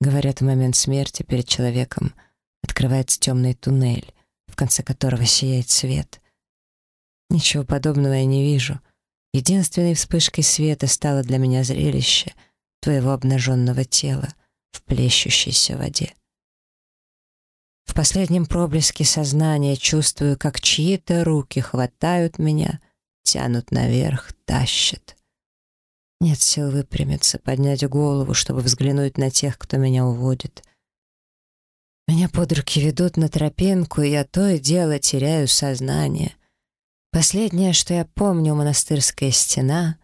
Говорят, в момент смерти перед человеком открывается темный туннель, в конце которого сияет свет. Ничего подобного я не вижу. Единственной вспышкой света стало для меня зрелище твоего обнаженного тела в плещущейся воде. В последнем проблеске сознания чувствую, как чьи-то руки хватают меня, тянут наверх, тащат. Нет сил выпрямиться, поднять голову, чтобы взглянуть на тех, кто меня уводит. Меня под руки ведут на тропинку, и я то и дело теряю сознание. Последнее, что я помню, монастырская стена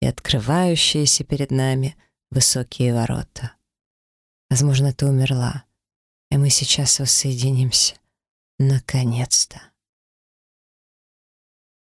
и открывающиеся перед нами высокие ворота. Возможно, ты умерла и мы сейчас воссоединимся. Наконец-то.